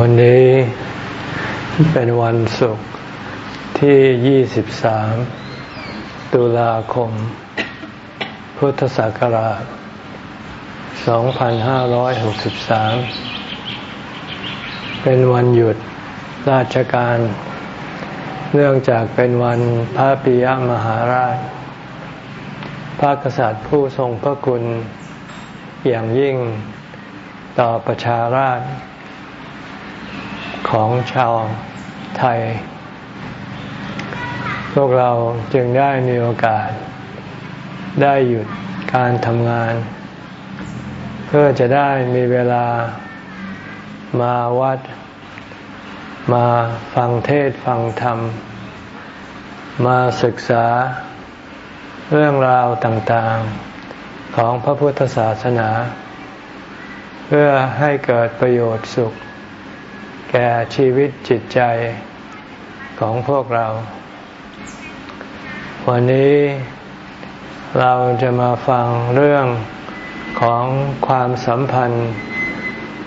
วันนี้เป็นวันศุกร์ที่ 23 ตุลาคม พุทธศักราช 2563 เป็นวันหยุดราชการ เนื่องจากเป็นวันพระปิยมหาราช พระกษัตริย์ผู้ทรงพระคุณอย่างยิ่งต่อประชาราช ของชาวไทย พวกเราจึงได้มีโอกาส ได้หยุดการทำงาน เพื่อจะได้มีเวลามาวัด มาฟังเทศฟังธรรม มาศึกษาเรื่องราวต่างๆของพระพุทธศาสนา เพื่อให้เกิดประโยชน์สุข แก่ชีวิตจิตใจของพวกเรา วันนี้เราจะมาฟังเรื่องของความสัมพันธ์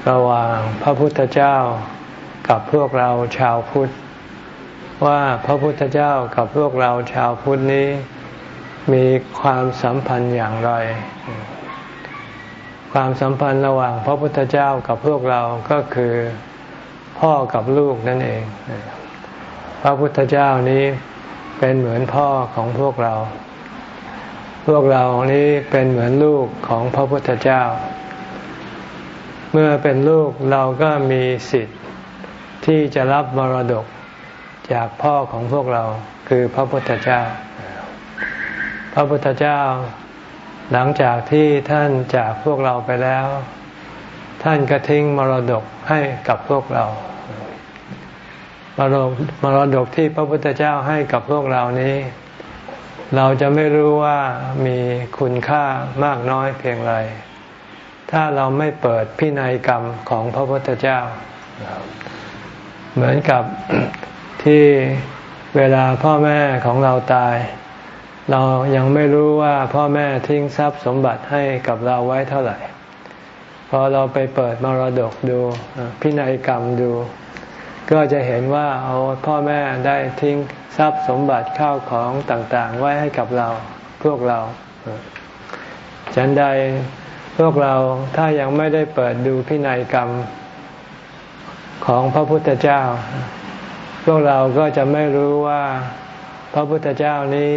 ระหว่างพระพุทธเจ้ากับพวกเราชาวพุทธ ว่าพระพุทธเจ้ากับพวกเราชาวพุทธนี้ มีความสัมพันธ์อย่างไร ความสัมพันธ์ระหว่างพระพุทธเจ้ากับพวกเราก็คือ พ่อกับลูกนั่นเอง พระพุทธเจ้านี้เป็นเหมือนพ่อของพวกเรา พวกเรานี้เป็นเหมือนลูกของพระพุทธเจ้า เมื่อเป็นลูกเราก็มีสิทธิ์ที่จะรับมรดกจากพ่อของพวกเราคือพระพุทธเจ้า พระพุทธเจ้า หลังจากที่ท่านจากพวกเราไปแล้ว ท่านก็ทิ้งมรดกให้กับพวกเรา มรดกมรดกที่พระพุทธเจ้าให้กับพวกเรานี้ เราจะไม่รู้ว่ามีคุณค่ามากน้อยเพียงไร ถ้าเราไม่เปิดพินัยกรรมของพระพุทธเจ้า เหมือนกับที่เวลาพ่อแม่ของเราตาย เรายังไม่รู้ว่าพ่อแม่ทิ้งทรัพย์สมบัติให้กับเราไว้เท่าไหร่ พอเราไปเปิดมรดกดูพินัยกรรมดู ก็จะเห็นว่าเอาพ่อแม่ได้ทิ้งทรัพย์สมบัติข้าวของต่างๆ ไว้ให้กับเราพวกเราฉันใดพวกเราถ้ายังไม่ได้เปิดดูพินัยกรรมของพระพุทธเจ้า พวกเราก็จะไม่รู้ว่าพระพุทธเจ้านี้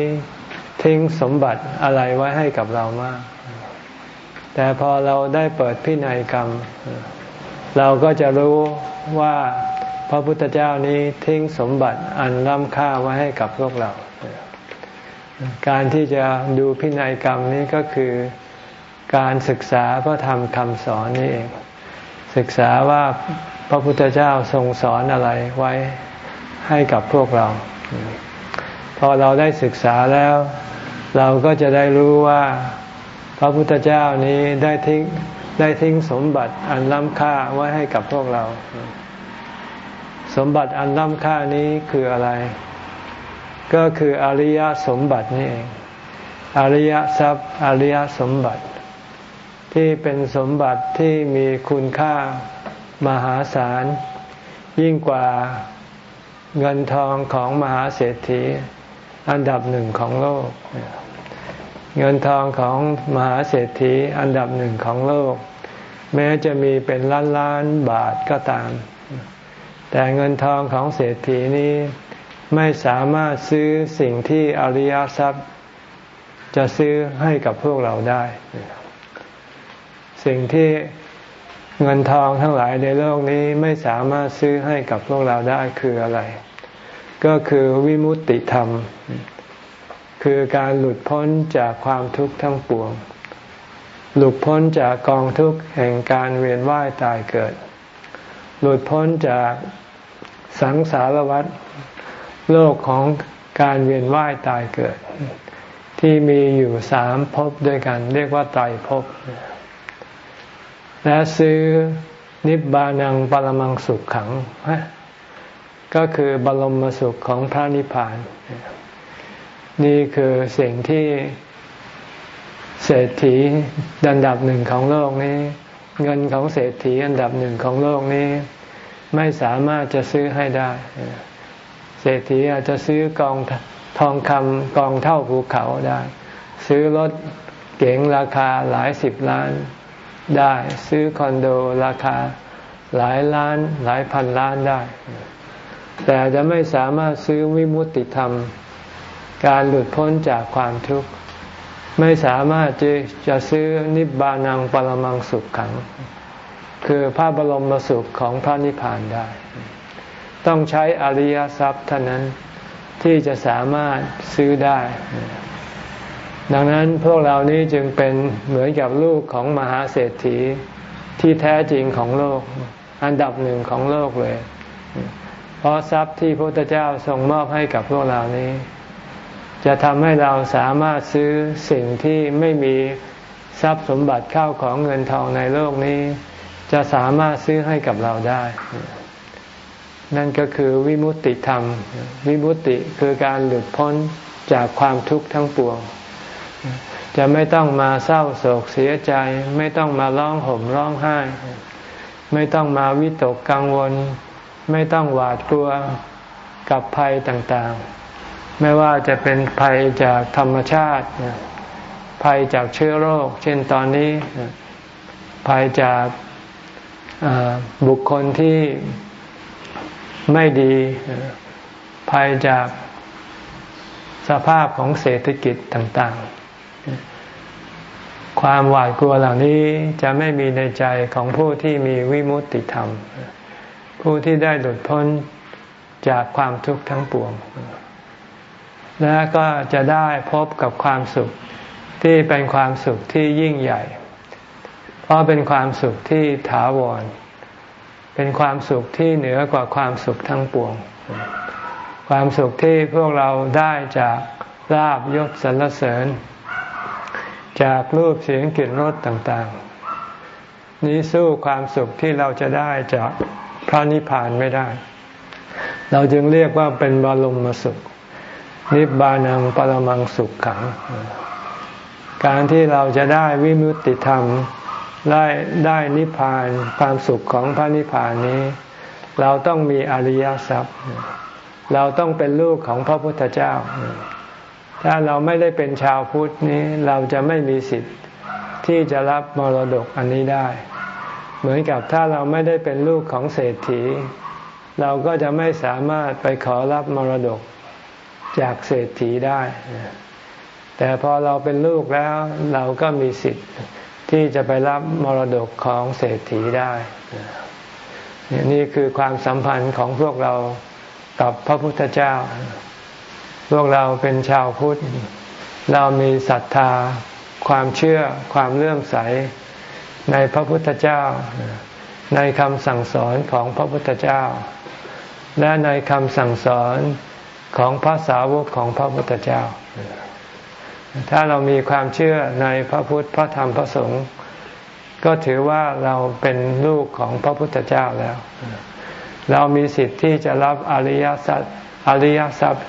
ทิ้งสมบัติอะไรไว้ให้กับเรามาก แต่พอเราได้เปิดพินัยกรรม เราก็จะรู้ว่าพระพุทธเจ้านี้ทิ้งสมบัติอันล้ำค่าไว้ให้กับพวกเรา การที่จะดูพินัยกรรมนี้ก็คือการศึกษาพระธรรมคำสอนนี่เอง ศึกษาว่าพระพุทธเจ้าทรงสอนอะไรไว้ให้กับพวกเรา พอเราได้ศึกษาแล้ว เราก็จะได้รู้ว่า พระพุทธเจ้านี้ได้ทิ้งได้ทิ้งสมบัติอันล้ำค่าไว้ให้กับพวกเรา สมบัติอันล้ำค่านี้คืออะไร ก็คืออริยสมบัตินี่เองอริยทรัพย์อริยสมบัติ ที่เป็นสมบัติที่มีคุณค่ามหาศาล ยิ่งกว่าเงินทองของมหาเศรษฐีอันดับหนึ่งของโลก เงินทองของมหาเศรษฐีอันดับหนึ่งของโลก แม้จะมีเป็นล้านล้านบาทก็ตาม แต่เงินทองของเศรษฐีนี้ไม่สามารถซื้อสิ่งที่อริยทรัพย์ จะซื้อให้กับพวกเราได้ สิ่งที่เงินทองทั้งหลายในโลกนี้ไม่สามารถซื้อให้กับพวกเราได้คืออะไร ก็คือวิมุตติธรรม คือการหลุดพ้นจากความทุกข์ทั้งปวง หลุดพ้นจากกองทุกข์แห่งการเวียนว่ายตายเกิด หลุดพ้นจากสังสารวัฏโลกของการเวียนว่ายตายเกิด ที่มีอยู่สามภพด้วยกัน เรียกว่าไตรภพและซื้อนิบบานังปรมังสุขขัง ก็คือบรมสุขของพระนิพพาน นี่คือสิ่งที่เศรษฐีอันดับหนึ่งของโลกนี้ เงินของเศรษฐีอันดับหนึ่งของโลกนี้ ไม่สามารถจะซื้อให้ได้ เศรษฐีอาจจะซื้อกองทองคำกองเท่าภูเขาได้ ซื้อรถเก๋งราคาหลายสิบล้านได้ ซื้อคอนโดราคาหลายล้านหลายพันล้านได้ แต่จะไม่สามารถซื้อวิมุตติธรรม การหลุดพ้นจากความทุกข์ ไม่สามารถจะจะซื้อนิบานังปรมังสุขขัง คือพระบรมสุขของพระนิพพานได้ ต้องใช้อริยทรัพย์เท่านั้นที่จะสามารถซื้อได้ ดังนั้นพวกเรานี้จึงเป็นเหมือนกับลูกของมหาเศรษฐีที่แท้จริงของโลก อันดับหนึ่งของโลกเลย เพราะทรัพย์ที่พระพุทธเจ้าทรงมอบให้กับพวกเรานี้ จะทำให้เราสามารถซื้อสิ่งที่ไม่มีทรัพย์สมบัติเข้าของเงินทองในโลกนี้ จะสามารถซื้อให้กับเราได้ นั่นก็คือวิมุตติธรรม วิมุตติคือการหลุดพ้นจากความทุกข์ทั้งปวง จะไม่ต้องมาเศร้าโศกเสียใจ ไม่ต้องมาร้องห่มร้องไห้ ไม่ต้องมาวิตกกังวล ไม่ต้องหวาดกลัวกับภัยต่างๆ ไม่ว่าจะเป็นภัยจากธรรมชาติ ภัยจากเชื้อโรค เช่นตอนนี้ ภัยจากบุคคลที่ไม่ดี ภัยจากสภาพของเศรษฐกิจต่างๆ ความหวาดกลัวเหล่านี้จะไม่มีในใจของผู้ที่มีวิมุตติธรรม ผู้ที่ได้หลุดพ้นจากความทุกข์ทั้งปวง และก็จะได้พบกับความสุขที่เป็นความสุขที่ยิ่งใหญ่ เพราะเป็นความสุขที่ถาวร เป็นความสุขที่เหนือกว่าความสุขทั้งปวง ความสุขที่พวกเราได้จากลาบยศสรรเสริญ จากรูปเสียงกลิ่นรสต่างๆ นี้สู้ความสุขที่เราจะได้จากพระนิพพานไม่ได้ เราจึงเรียกว่าเป็นบรมสุข นิบานังปรมังสุขขัง การที่เราจะได้วิมุตติธรรมได้ได้นิพพานความสุขของพระนิพพานนี้ เราต้องมีอริยทรัพย์ เราต้องเป็นลูกของพระพุทธเจ้า ถ้าเราไม่ได้เป็นชาวพุทธนี้เราจะไม่มีสิทธิ์ที่จะรับมรดกอันนี้ได้ เหมือนกับถ้าเราไม่ได้เป็นลูกของเศรษฐี เราก็จะไม่สามารถไปขอรับมรดก จากเศรษฐีได้ แต่พอเราเป็นลูกแล้วเราก็มีสิทธิ์ที่จะไปรับมรดกของเศรษฐีได้ นี่คือความสัมพันธ์ของพวกเรากับพระพุทธเจ้า พวกเราเป็นชาวพุทธ เรามีศรัทธา ความเชื่อ ความเลื่อมใส ในพระพุทธเจ้า ในคำสั่งสอนของพระพุทธเจ้า และในคำสั่งสอน ของพระสาวกของพระพุทธเจ้า ถ้าเรามีความเชื่อในพระพุทธพระธรรมพระสงฆ์ก็ถือว่าเราเป็นลูกของพระพุทธเจ้าแล้ว เรามีสิทธิ์ที่จะรับอริยสัจอริยทรัพย์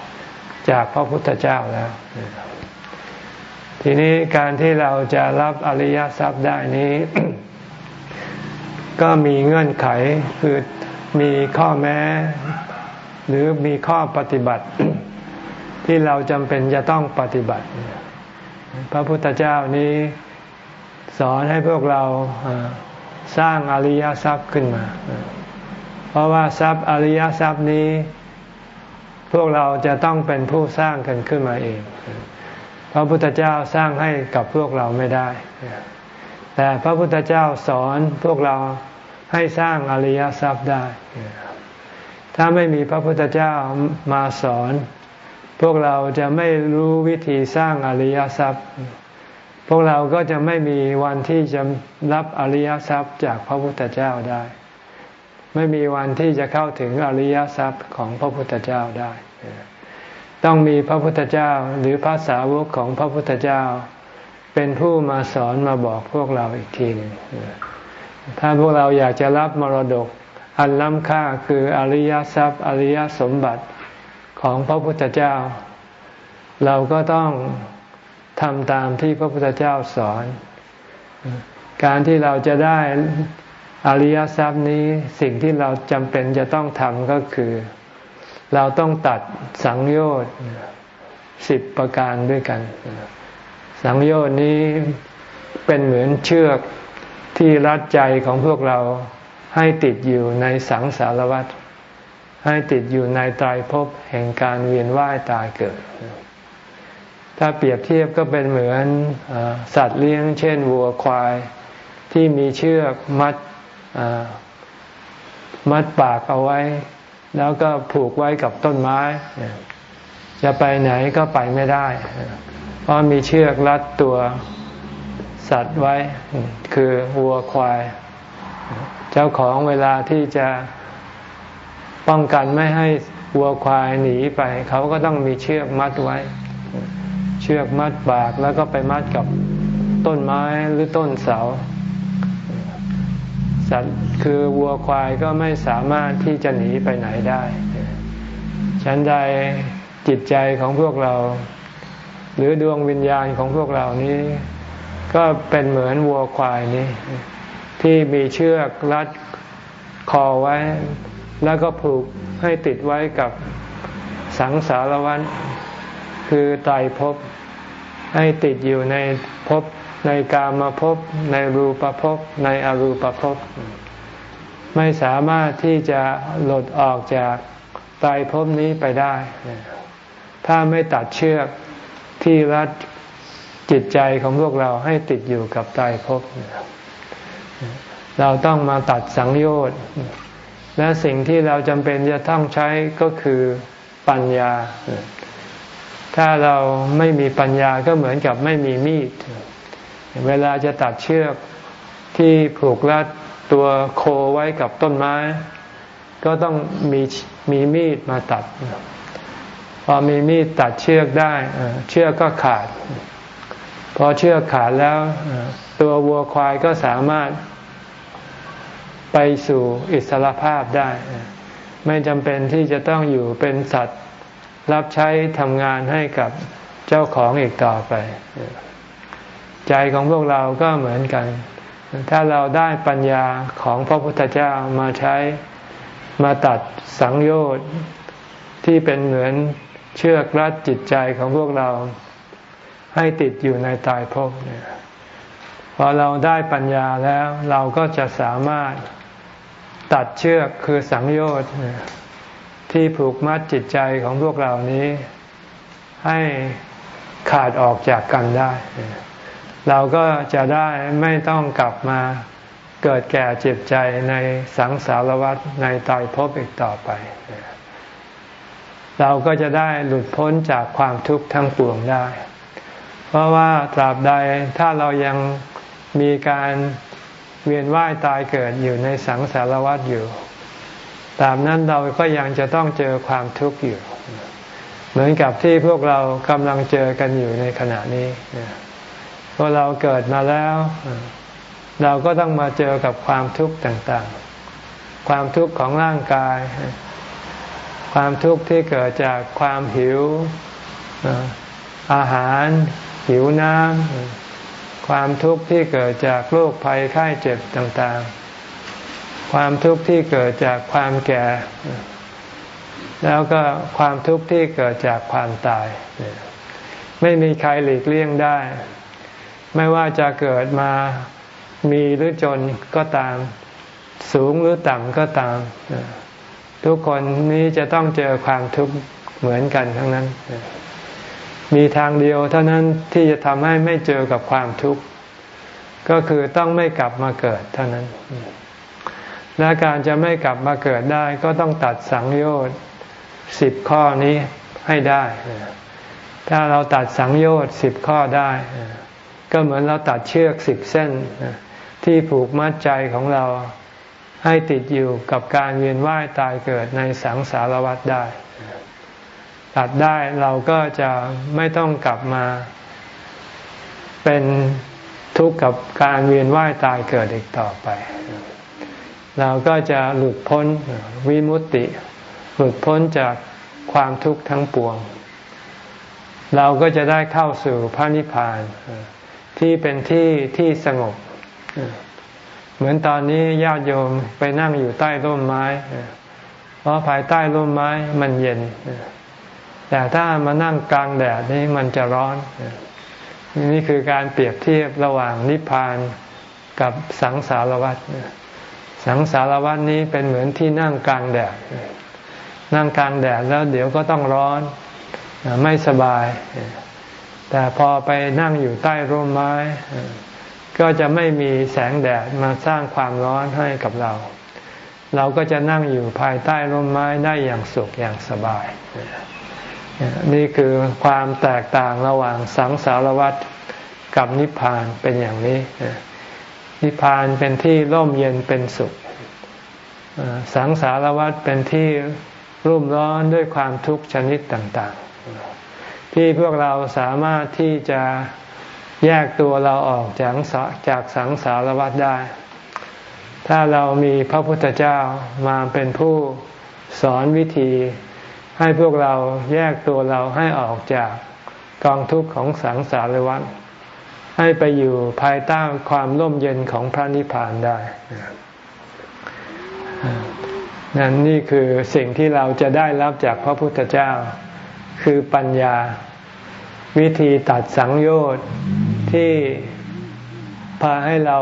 จากพระพุทธเจ้าแล้ว ทีนี้การที่เราจะรับอริยทรัพย์ได้นี้ ก็มีเงื่อนไขคือมีข้อแม้ หรือมีข้อปฏิบัติที่เราจำเป็นจะต้องปฏิบัติ พระพุทธเจ้านี้สอนให้พวกเราสร้างอริยทรัพย์ขึ้นมา เพราะว่าทรัพย์อริยทรัพย์นี้ พวกเราจะต้องเป็นผู้สร้างกันขึ้นมาเอง พระพุทธเจ้าสร้างให้กับพวกเราไม่ได้ แต่พระพุทธเจ้าสอนพวกเราให้สร้างอริยทรัพย์ได้ ถ้าไม่มีพระพุทธเจ้ามาสอน พวกเราจะไม่รู้วิธีสร้างอริยทรัพย์ พวกเราก็จะไม่มีวันที่จะรับอริยทรัพย์จากพระพุทธเจ้าได้ ไม่มีวันที่จะเข้าถึงอริยทรัพย์ของพระพุทธเจ้าได้ ต้องมีพระพุทธเจ้าหรือพระสาวกของพระพุทธเจ้า เป็นผู้มาสอนมาบอกพวกเราอีกทีหนึ่งถ้าพวกเราอยากจะรับมรดก อันล้ำค่าคืออริยทรัพย์ อริยสมบัติของพระพุทธเจ้า เราก็ต้องทำตามที่พระพุทธเจ้าสอน การที่เราจะได้อริยทรัพย์นี้สิ่งที่เราจำเป็นจะต้องทำก็คือ เราต้องตัดสังโยชน์สิบประการด้วยกัน สังโยชน์นี้เป็นเหมือนเชือกที่รัดใจของพวกเรา ให้ติดอยู่ในสังสารวัฏให้ติดอยู่ในตายภพแห่งการเวียนว่ายตายเกิด ถ้าเปรียบเทียบก็เป็นเหมือนอสัตว์เลี้ยง เช่นวัวควาย ที่มีเชือกมัดมัดปากเอาไว้ แล้วก็ผูกไว้กับต้นไม้ จะไปไหนก็ไปไม่ได้ เพราะมีเชือกรัดตัวสัตว์ไว้ คือวัวควาย เจ้าของเวลาที่จะป้องกันไม่ให้วัวควายหนีไป เขาก็ต้องมีเชือกมัดไว้ เชือกมัดปากแล้วก็ไปมัดกับต้นไม้หรือต้นเสา สัตว์คือวัวควายก็ไม่สามารถที่จะหนีไปไหนได้ฉันใดจิตใจของพวกเรา หรือดวงวิญญาณของพวกเรานี้ ก็เป็นเหมือนวัวควายนี้ ที่มีเชือกรัดคอไว้ แล้วก็ผูกให้ติดไว้กับสังสารวัฏคือไตภพให้ติดอยู่ในภพในกามาภพในรูปภพในอรูปภพไม่สามารถที่จะหลุดออกจากตายภพนี้ไปได้ ถ้าไม่ตัดเชือกที่รัดจิตใจของพวกเราให้ติดอยู่กับตายภพ เราต้องมาตัดสังโยชน์ และสิ่งที่เราจำเป็นจะต้องใช้ก็คือปัญญา ถ้าเราไม่มีปัญญาก็เหมือนกับไม่มีมีด เวลาจะตัดเชือกที่ผูกรัดตัวโคไว้กับต้นไม้ ก็ต้องมีมีมีดมาตัด พอมีมีดตัดเชือกได้เชือกก็ขาด พอเชือกขาดแล้ว ตัววัวควายก็สามารถ ไปสู่อิสรภาพได้ ไม่จำเป็นที่จะต้องอยู่เป็นสัตว์ รับใช้ทำงานให้กับเจ้าของอีกต่อไป ใจของพวกเราก็เหมือนกัน ถ้าเราได้ปัญญาของพระพุทธเจ้ามาใช้มาตัดสังโยชน์ที่เป็นเหมือนเชือกรัดจิตใจของพวกเราให้ติดอยู่ในตายภพเนี่ยพอเราได้ปัญญาแล้วเราก็จะสามารถ ตัดเชือกคือสังโยชน์ที่ผูกมัดจิตใจของพวกเรานี้ ให้ขาดออกจากกันได้ เราก็จะได้ไม่ต้องกลับมาเกิดแก่เจ็บใจในสังสารวัฏในตายภพอีกต่อไป เราก็จะได้หลุดพ้นจากความทุกข์ทั้งปวงได้ เพราะว่าตราบใดถ้าเรายังมีการ เวียนว่ายตายเกิดอยู่ในสังสารวัฏอยู่ ตามนั้นเราก็ยังจะต้องเจอความทุกข์อยู่ เหมือนกับที่พวกเรากำลังเจอกันอยู่ในขณะนี้พอเราเกิดมาแล้ว เราก็ต้องมาเจอกับความทุกข์ต่างๆ ความทุกข์ของร่างกาย ความทุกข์ที่เกิดจากความหิวอาหาร หิวน้ำ ความทุกข์ที่เกิดจากโรคภัยไข้เจ็บต่างๆ ความทุกข์ที่เกิดจากความแก่ แล้วก็ความทุกข์ที่เกิดจากความตาย ไม่มีใครหลีกเลี่ยงได้ ไม่ว่าจะเกิดมามีหรือจนก็ตาม สูงหรือต่ำก็ตาม ทุกคนนี้จะต้องเจอความทุกข์เหมือนกันทั้งนั้น มีทางเดียวเท่านั้นที่จะทำให้ไม่เจอกับความทุกข์ก็คือต้องไม่กลับมาเกิดเท่านั้น และการจะไม่กลับมาเกิดได้ก็ต้องตัดสังโยชน์สิบข้อนี้ให้ได้ ถ้าเราตัดสังโยชน์สิบข้อได้ ก็เหมือนเราตัดเชือกสิบเส้น ที่ผูกมัดใจของเราให้ติดอยู่กับการเวียนว่ายตายเกิดในสังสารวัฏได้ ตัดได้เราก็จะไม่ต้องกลับมา เป็นทุกข์กับการเวียนว่ายตายเกิดอีกต่อไป เราก็จะหลุดพ้นวิมุตติ หลุดพ้นจากความทุกข์ทั้งปวง เราก็จะได้เข้าสู่พระนิพพาน ที่เป็นที่ที่สงบ เหมือนตอนนี้ญาติโยมไปนั่งอยู่ใต้ร่มไม้ เพราะภายใต้ร่มไม้มันเย็น แต่ถ้ามานั่งกลางแดดนี่มันจะร้อน นี่คือการเปรียบเทียบระหว่างนิพพานกับสังสารวัฏสังสารวัฏนี้เป็นเหมือนที่นั่งกลางแดด นั่งกลางแดดแล้วเดี๋ยวก็ต้องร้อน ไม่สบาย แต่พอไปนั่งอยู่ใต้ร่มไม้ ก็จะไม่มีแสงแดดมาสร้างความร้อนให้กับเรา เราก็จะนั่งอยู่ภายใต้ร่มไม้ได้อย่างสุขอย่างสบาย นี่คือความแตกต่างระหว่างสังสารวัฏกับนิพพานเป็นอย่างนี้ นิพพานเป็นที่ร่มเย็นเป็นสุข สังสารวัฏเป็นที่รุ่มร้อนด้วยความทุกข์ชนิดต่างๆ ที่พวกเราสามารถที่จะแยกตัวเราออกจากจากสังสารวัฏได้ ถ้าเรามีพระพุทธเจ้ามาเป็นผู้สอนวิธี ให้พวกเราแยกตัวเราให้ออกจากกองทุกข์ของสังสารวัฏให้ไปอยู่ภายใต้ความร่มเย็นของพระนิพพานได้นั่นนี่คือสิ่งที่เราจะได้รับจากพระพุทธเจ้า คือปัญญา วิธีตัดสังโยชน์ที่พาให้เรา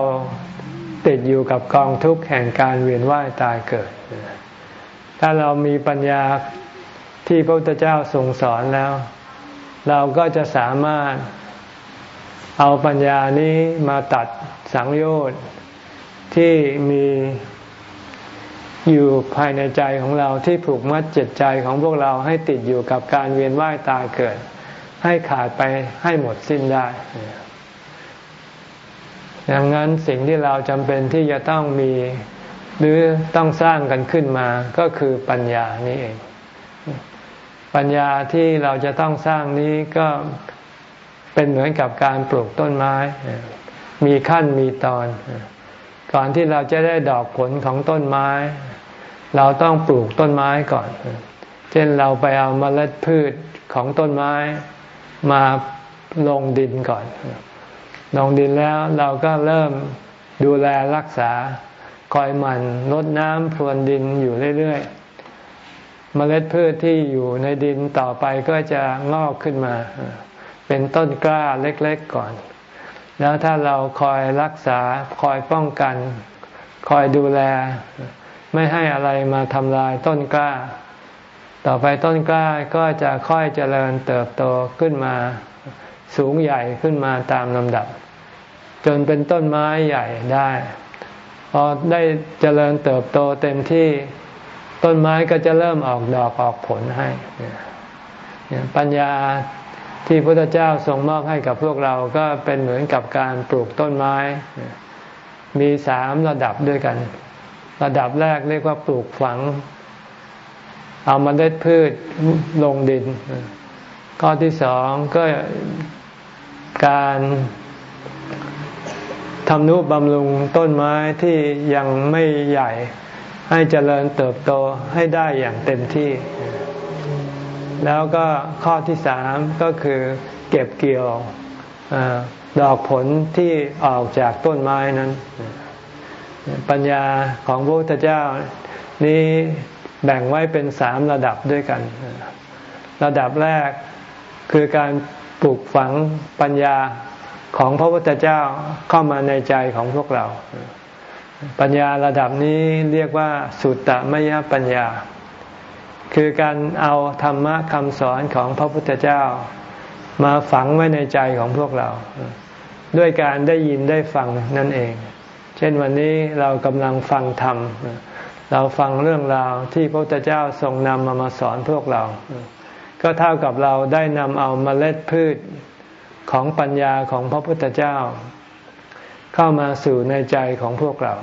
ติดอยู่กับกองทุกข์แห่งการเวียนว่ายตายเกิด ถ้าเรามีปัญญา ที่พระพุทธเจ้าทรงสอนแล้ว เราก็จะสามารถเอาปัญญานี้มาตัดสังโยชน์ที่มีอยู่ภายในใจของเราที่ผูกมัดจิตใจของพวกเราให้ติดอยู่กับการเวียนว่ายตายเกิด ให้ขาดไปให้หมดสิ้นได้ ดังนั้นสิ่งที่เราจำเป็นที่จะต้องมี หรือต้องสร้างกันขึ้นมาก็คือปัญญานี้เอง ปัญญาที่เราจะต้องสร้างนี้ก็เป็นเหมือนกับการปลูกต้นไม้ มีขั้นมีตอน ก่อนที่เราจะได้ดอกผลของต้นไม้ เราต้องปลูกต้นไม้ก่อน เช่นเราไปเอาเมล็ดพืชของต้นไม้มาลงดินก่อน ลงดินแล้วเราก็เริ่มดูแลรักษาคอยมันลดน้ำพรวนดินอยู่เรื่อยๆ เมล็ดพืชที่อยู่ในดินต่อไปก็จะงอกขึ้นมา เป็นต้นกล้าเล็กๆก่อน แล้วถ้าเราคอยรักษาคอยป้องกัน คอยดูแล ไม่ให้อะไรมาทำลายต้นกล้า ต่อไปต้นกล้าก็จะค่อยเจริญเติบโตขึ้นมา สูงใหญ่ขึ้นมาตามลำดับ จนเป็นต้นไม้ใหญ่ได้ พอได้เจริญเติบโตเต็มที่ ต้นไม้ก็จะเริ่มออกดอกออกผลให้ ปัญญาที่พระพุทธเจ้าทรงมอบให้กับพวกเราก็เป็นเหมือนกับการปลูกต้นไม้ มีสามระดับด้วยกัน ระดับแรกเรียกว่าปลูกฝัง เอามาเด็ดพืชลงดิน ข้อที่สองก็การทำนุบำรุงต้นไม้ที่ยังไม่ใหญ่ ให้เจริญเติบโตให้ได้อย่างเต็มที่ แล้วก็ข้อที่สามก็คือเก็บเกี่ยวอดอกผลที่ออกจากต้นไม้นั้น ปัญญาของพระพุทธเจ้านี้แบ่งไว้เป็นสามระดับด้วยกัน ระดับแรกคือการปลูกฝังปัญญาของพระพุทธเจ้าเข้ามาในใจของพวกเรา ปัญญาระดับนี้เรียกว่าสุตตมยปัญญา คือการเอาธรรมะคำสอนของพระพุทธเจ้า มาฝังไว้ในใจของพวกเรา ด้วยการได้ยินได้ฟังนั่นเอง เช่นวันนี้เรากำลังฟังธรรม เราฟังเรื่องราวที่พระพุทธเจ้าทรงนำมามาสอนพวกเรา ก็เท่ากับเราได้นำเอามาเมล็ดพืชของปัญญาของพระพุทธเจ้า เข้ามาสู่ในใจของพวกเรา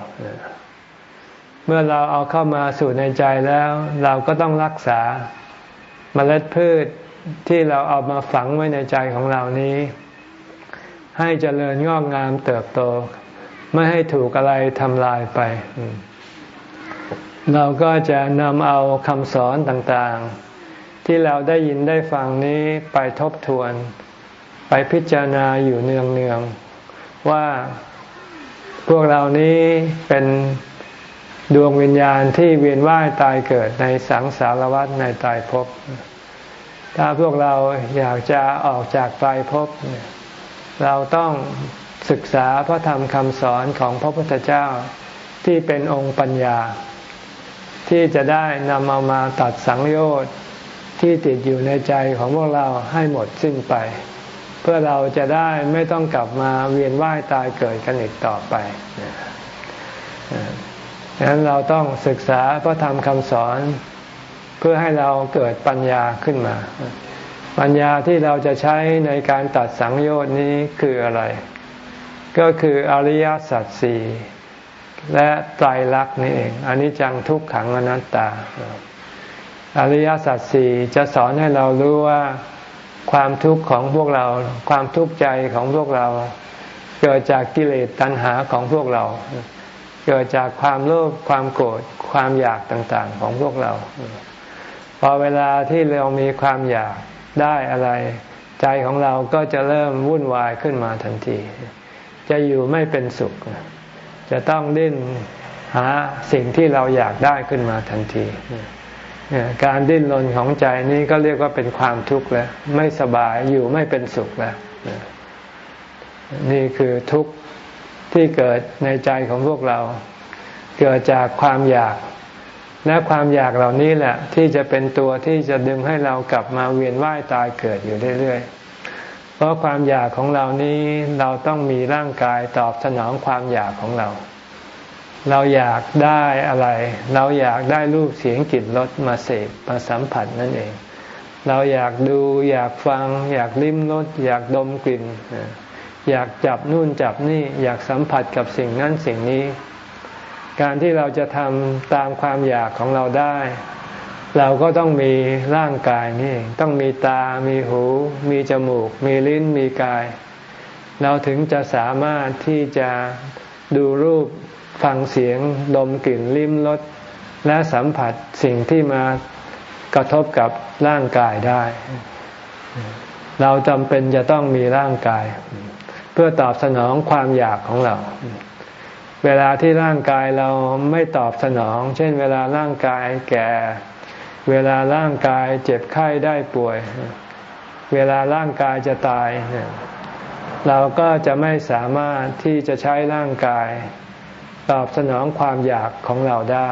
เมื่อเราเอาเข้ามาสู่ในใจแล้ว เราก็ต้องรักษาเมล็ดพืชที่เราเอามาฝังไว้ในใจของเรานี้ ให้เจริญงอกงามเติบโต ไม่ให้ถูกอะไรทำลายไป เราก็จะนำเอาคำสอนต่างๆ ที่เราได้ยินได้ฟังนี้ไปทบทวน ไปพิจารณาอยู่เนืองๆว่า พวกเรานี้เป็นดวงวิญญาณที่เวียนว่ายตายเกิดในสังสารวัฏในตายภพ ถ้าพวกเราอยากจะออกจากตายภพ เราต้องศึกษาพระธรรมคำสอนของพระพุทธเจ้าที่เป็นองค์ปัญญา ที่จะได้นำเอามาตัดสังโยชน์ที่ติดอยู่ในใจของพวกเราให้หมดสิ้นไป พื่อเราจะได้ไม่ต้องกลับมาเวียนว่ายตายเกิดกันอีกต่อไปดังนั้นเราต้องศึกษาพระธรรมคำสอนเพื่อให้เราเกิดปัญญาขึ้นมา ปัญญาที่เราจะใช้ในการตัดสังโยชน์นี้คืออะไร ก็คืออริยสัจสี่และไตรลักษณ์นี่เองอันนี้จังทุกขังอนัตตา อริยสัจสี่จะสอนให้เรารู้ว่า ความทุกข์ของพวกเรา ความทุกข์ใจของพวกเรา เกิดจากกิเลสตัณหาของพวกเรา เกิดจากความโลภความโกรธความอยากต่างๆของพวกเรา พอเวลาที่เรามีความอยากได้อะไร ใจของเราก็จะเริ่มวุ่นวายขึ้นมาทันที จะอยู่ไม่เป็นสุข จะต้องดิ้นหาสิ่งที่เราอยากได้ขึ้นมาทันที การดิ้นรนของใจนี้ก็เรียกว่าเป็นความทุกข์แล้วไม่สบายอยู่ไม่เป็นสุขแล้วนี่คือทุกข์ที่เกิดในใจของพวกเรา เกิดจากความอยาก และความอยากเหล่านี้แหละ ที่จะเป็นตัวที่จะดึงให้เรากลับมาเวียนว่ายตายเกิดอยู่เรื่อยๆเพราะความอยากของเรานี้เราต้องมีร่างกายตอบสนองความอยากของเรา เราอยากได้อะไร เราอยากได้รูปเสียงกลิ่นรสมาเสพมาสัมผัสนั่นเอง เราอยากดูอยากฟัง อยากลิ้มรสอยากดมกลิ่น อยากจับนู่นจับนี่อยากสัมผัสกับสิ่งนั้นสิ่งนี้ การที่เราจะทำตามความอยากของเราได้ เราก็ต้องมีร่างกายนี่ต้องมีตา มีหู มีจมูก มีลิ้นมีกาย เราถึงจะสามารถที่จะดูรูป ฟังเสียงดมกลิ่นลิ้มรสและสัมผัสสิ่งที่มากระทบกับร่างกายได้ เราจำเป็นจะต้องมีร่างกาย เพื่อตอบสนองความอยากของเรา เวลาที่ร่างกายเราไม่ตอบสนอง เช่น เวลาร่างกายแก่ เวลาร่างกายเจ็บไข้ได้ป่วย เวลาร่างกายจะตาย เราก็จะไม่สามารถที่จะใช้ร่างกาย ตอบสนองความอยากของเราได้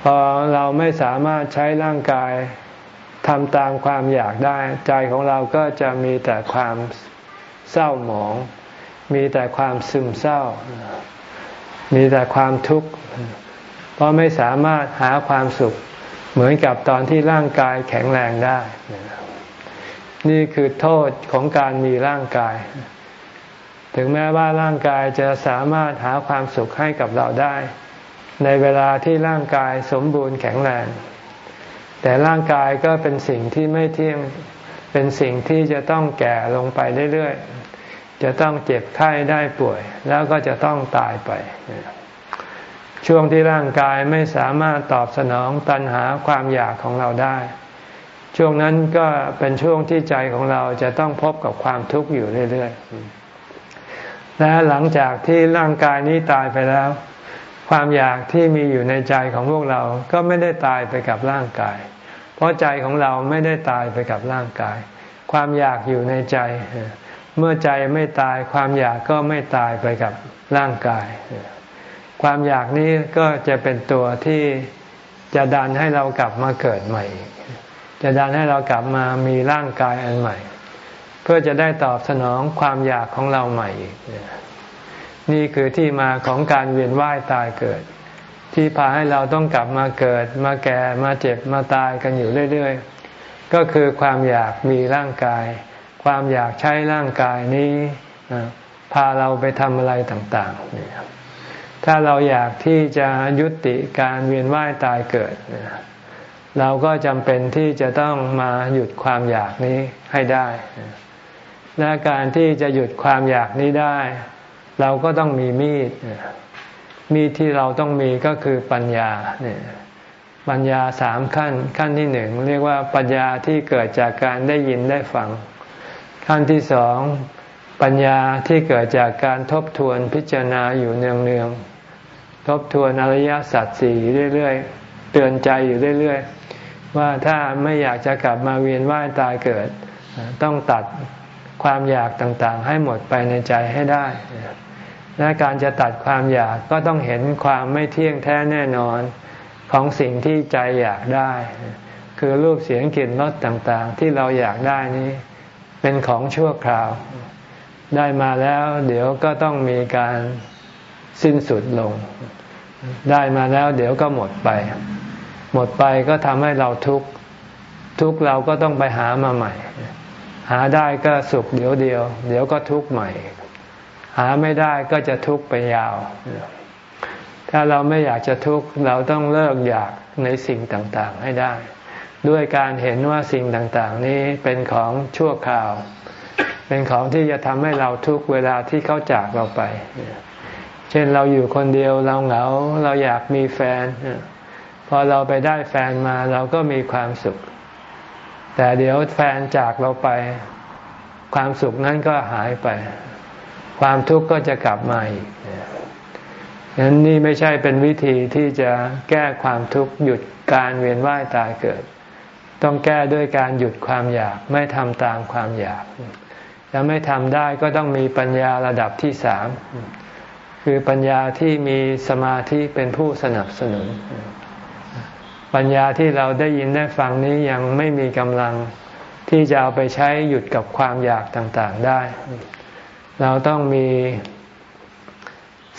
พอเราไม่สามารถใช้ร่างกายทำตามความอยากได้ ใจของเราก็จะมีแต่ความเศร้าหมอง มีแต่ความซึมเศร้า มีแต่ความทุกข์ เพราะไม่สามารถหาความสุขเหมือนกับตอนที่ร่างกายแข็งแรงได้ นี่คือโทษของการมีร่างกาย ถึงแม้ว่าร่างกายจะสามารถหาความสุขให้กับเราได้ ในเวลาที่ร่างกายสมบูรณ์แข็งแรง แต่ร่างกายก็เป็นสิ่งที่ไม่เที่ยงเป็นสิ่งที่จะต้องแก่ลงไปเรื่อยๆ จะต้องเจ็บไข้ได้ป่วย แล้วก็จะต้องตายไป ช่วงที่ร่างกายไม่สามารถตอบสนองตันหาความอยากของเราได้ ช่วงนั้นก็เป็นช่วงที่ใจของเราจะต้องพบกับความทุกข์อยู่เรื่อย ๆ และหลังจากที่ร่างกายนี้ตายไปแล้ว ความอยากที่มีอยู่ในใจของพวกเราก็ไม่ได้ตายไปกับร่างกาย เพราะใจของเราไม่ได้ตายไปกับร่างกาย ความอยากอยู่ในใจ เมื่อใจไม่ตายความอยากก็ไม่ตายไปกับร่างกาย ความอยากนี้ก็จะเป็นตัวที่จะดันให้เรากลับมาเกิดใหม่ จะดันให้เรากลับมามีร่างกายอันใหม่ เพื่อจะได้ตอบสนองความอยากของเราใหม่อีกนี่คือที่มาของการเวียนว่ายตายเกิด ที่พาให้เราต้องกลับมาเกิด มาแก่มาเจ็บมาตายกันอยู่เรื่อยๆ ก็คือความอยากมีร่างกาย ความอยากใช้ร่างกายนี้พาเราไปทำอะไรต่างๆเนี่ยถ้าเราอยากที่จะยุติการเวียนว่ายตายเกิด เราก็จำเป็นที่จะต้องมาหยุดความอยากนี้ให้ได้ และการที่จะหยุดความอยากนี้ได้ เราก็ต้องมีมีด มีดที่เราต้องมีก็คือปัญญาเนี่ยปัญญาสามขั้น ขั้นที่หนึ่งเรียกว่าปัญญาที่เกิดจากการได้ยินได้ฟัง ขั้นที่สองปัญญาที่เกิดจากการทบทวนพิจารณาอยู่เนืองๆทบทวนอริยสัจสี่เรื่อยๆ เตือนใจอยู่เรื่อยๆ ว่าถ้าไม่อยากจะกลับมาเวียนว่ายตายเกิด ต้องตัด ความอยากต่างๆ ให้หมดไปในใจให้ได้ และการจะตัดความอยากก็ต้องเห็นความไม่เที่ยงแท้แน่นอนของสิ่งที่ใจอยากได้ คือรูปเสียงกลิ่นรสต่างๆ ที่เราอยากได้นี้ เป็นของชั่วคราว ได้มาแล้ว เดี๋ยวก็ต้องมีการสิ้นสุดลง ได้มาแล้ว เดี๋ยวก็หมดไป หมดไปก็ทำให้เราทุกข์ทุกข์เราก็ต้องไปหามาใหม่ หาได้ก็สุขเดี๋ยวเดียว เดี๋ยวก็ทุกข์ใหม่ หาไม่ได้ก็จะทุกข์ไปยาว ถ้าเราไม่อยากจะทุกข์เราต้องเลิกอยากในสิ่งต่างๆให้ได้ ด้วยการเห็นว่าสิ่งต่างๆ นี้เป็นของชั่วคราว เป็นของที่จะทำให้เราทุกข์เวลาที่เขาจากเราไป เช่นเราอยู่คนเดียวเราเหงาเราอยากมีแฟนพอเราไปได้แฟนมาเราก็มีความสุข แต่เดี๋ยวแฟนจากเราไป ความสุขนั้นก็หายไป ความทุกข์ก็จะกลับมาอีกฉะนั้นนี่ไม่ใช่เป็นวิธีที่จะแก้ความทุกข์หยุดการเวียนว่ายตายเกิด ต้องแก้ด้วยการหยุดความอยากไม่ทำตามความอยากแลวไม่ทำได้ก็ต้องมีปัญญาระดับที่สามคือปัญญาที่มีสมาธิเป็นผู้สนับสนุน ปัญญาที่เราได้ยินได้ฟังนี้ยังไม่มีกำลังที่จะเอาไปใช้หยุดกับความอยากต่างๆได้ เราต้องมี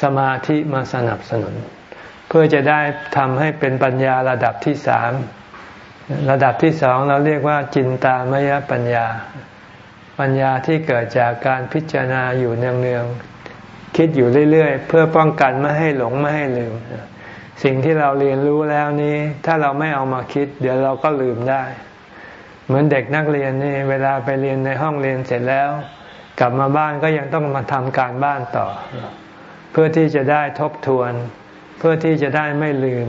สมาธิมาสนับสนุน เพื่อจะได้ทำให้เป็นปัญญาระดับที่สามระดับที่สองเราเรียกว่าจินตามยปัญญา ปัญญาที่เกิดจากการพิจารณาอยู่เนืองๆคิดอยู่เรื่อยๆ เพื่อป้องกันไม่ให้หลงไม่ให้ลืม สิ่งที่เราเรียนรู้แล้วนี้ ถ้าเราไม่เอามาคิด เดี๋ยวเราก็ลืมได้ เหมือนเด็กนักเรียนนี่เวลาไปเรียนในห้องเรียนเสร็จแล้ว กลับมาบ้านก็ยังต้องมาทำการบ้านต่อ เพื่อที่จะได้ทบทวน เพื่อที่จะได้ไม่ลืม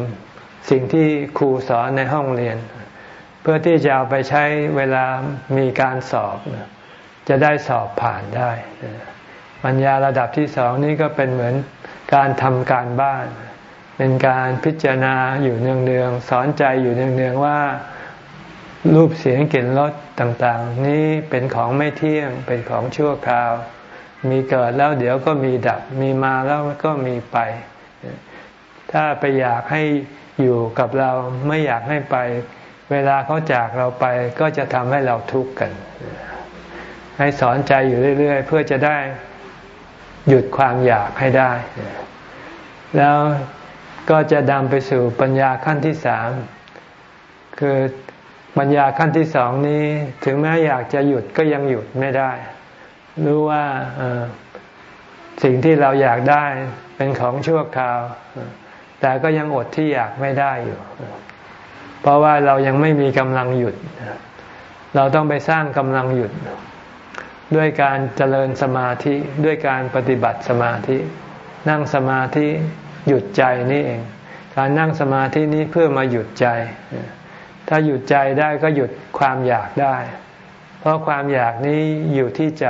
สิ่งที่ครูสอนในห้องเรียน เพื่อที่จะเอาไปใช้เวลามีการสอบ จะได้สอบผ่านได้ปัญญาระดับที่สองนี่ก็เป็นเหมือนการทำการบ้าน เป็นการพิจารณาอยู่เนืองๆสอนใจอยู่เนืองๆว่ารูปเสียงกลิ่นรสต่างๆ นี้เป็นของไม่เที่ยงเป็นของชั่วคราว มีเกิดแล้วเดี๋ยวก็มีดับ มีมาแล้วก็มีไป ถ้าไปอยากให้อยู่กับเราไม่อยากให้ไป เวลาเขาจากเราไปก็จะทำให้เราทุกข์กัน ให้สอนใจอยู่เรื่อย ๆ เพื่อจะได้หยุดความอยากให้ได้ แล้ว ก็จะดำไปสู่ปัญญาขั้นที่สามคือปัญญาขั้นที่สองนี้ถึงแม้อยากจะหยุดก็ยังหยุดไม่ได้ รู้ว่าสิ่งที่เราอยากได้เป็นของชั่วคราว แต่ก็ยังอดที่อยากไม่ได้อยู่ เพราะว่าเรายังไม่มีกำลังหยุด เราต้องไปสร้างกำลังหยุด ด้วยการเจริญสมาธิด้วยการปฏิบัติสมาธิ นั่งสมาธิ หยุดใจนี่เอง การนั่งสมาธินี้เพื่อมาหยุดใจ ถ้าหยุดใจได้ก็หยุดความอยากได้ เพราะความอยากนี้อยู่ที่ใจ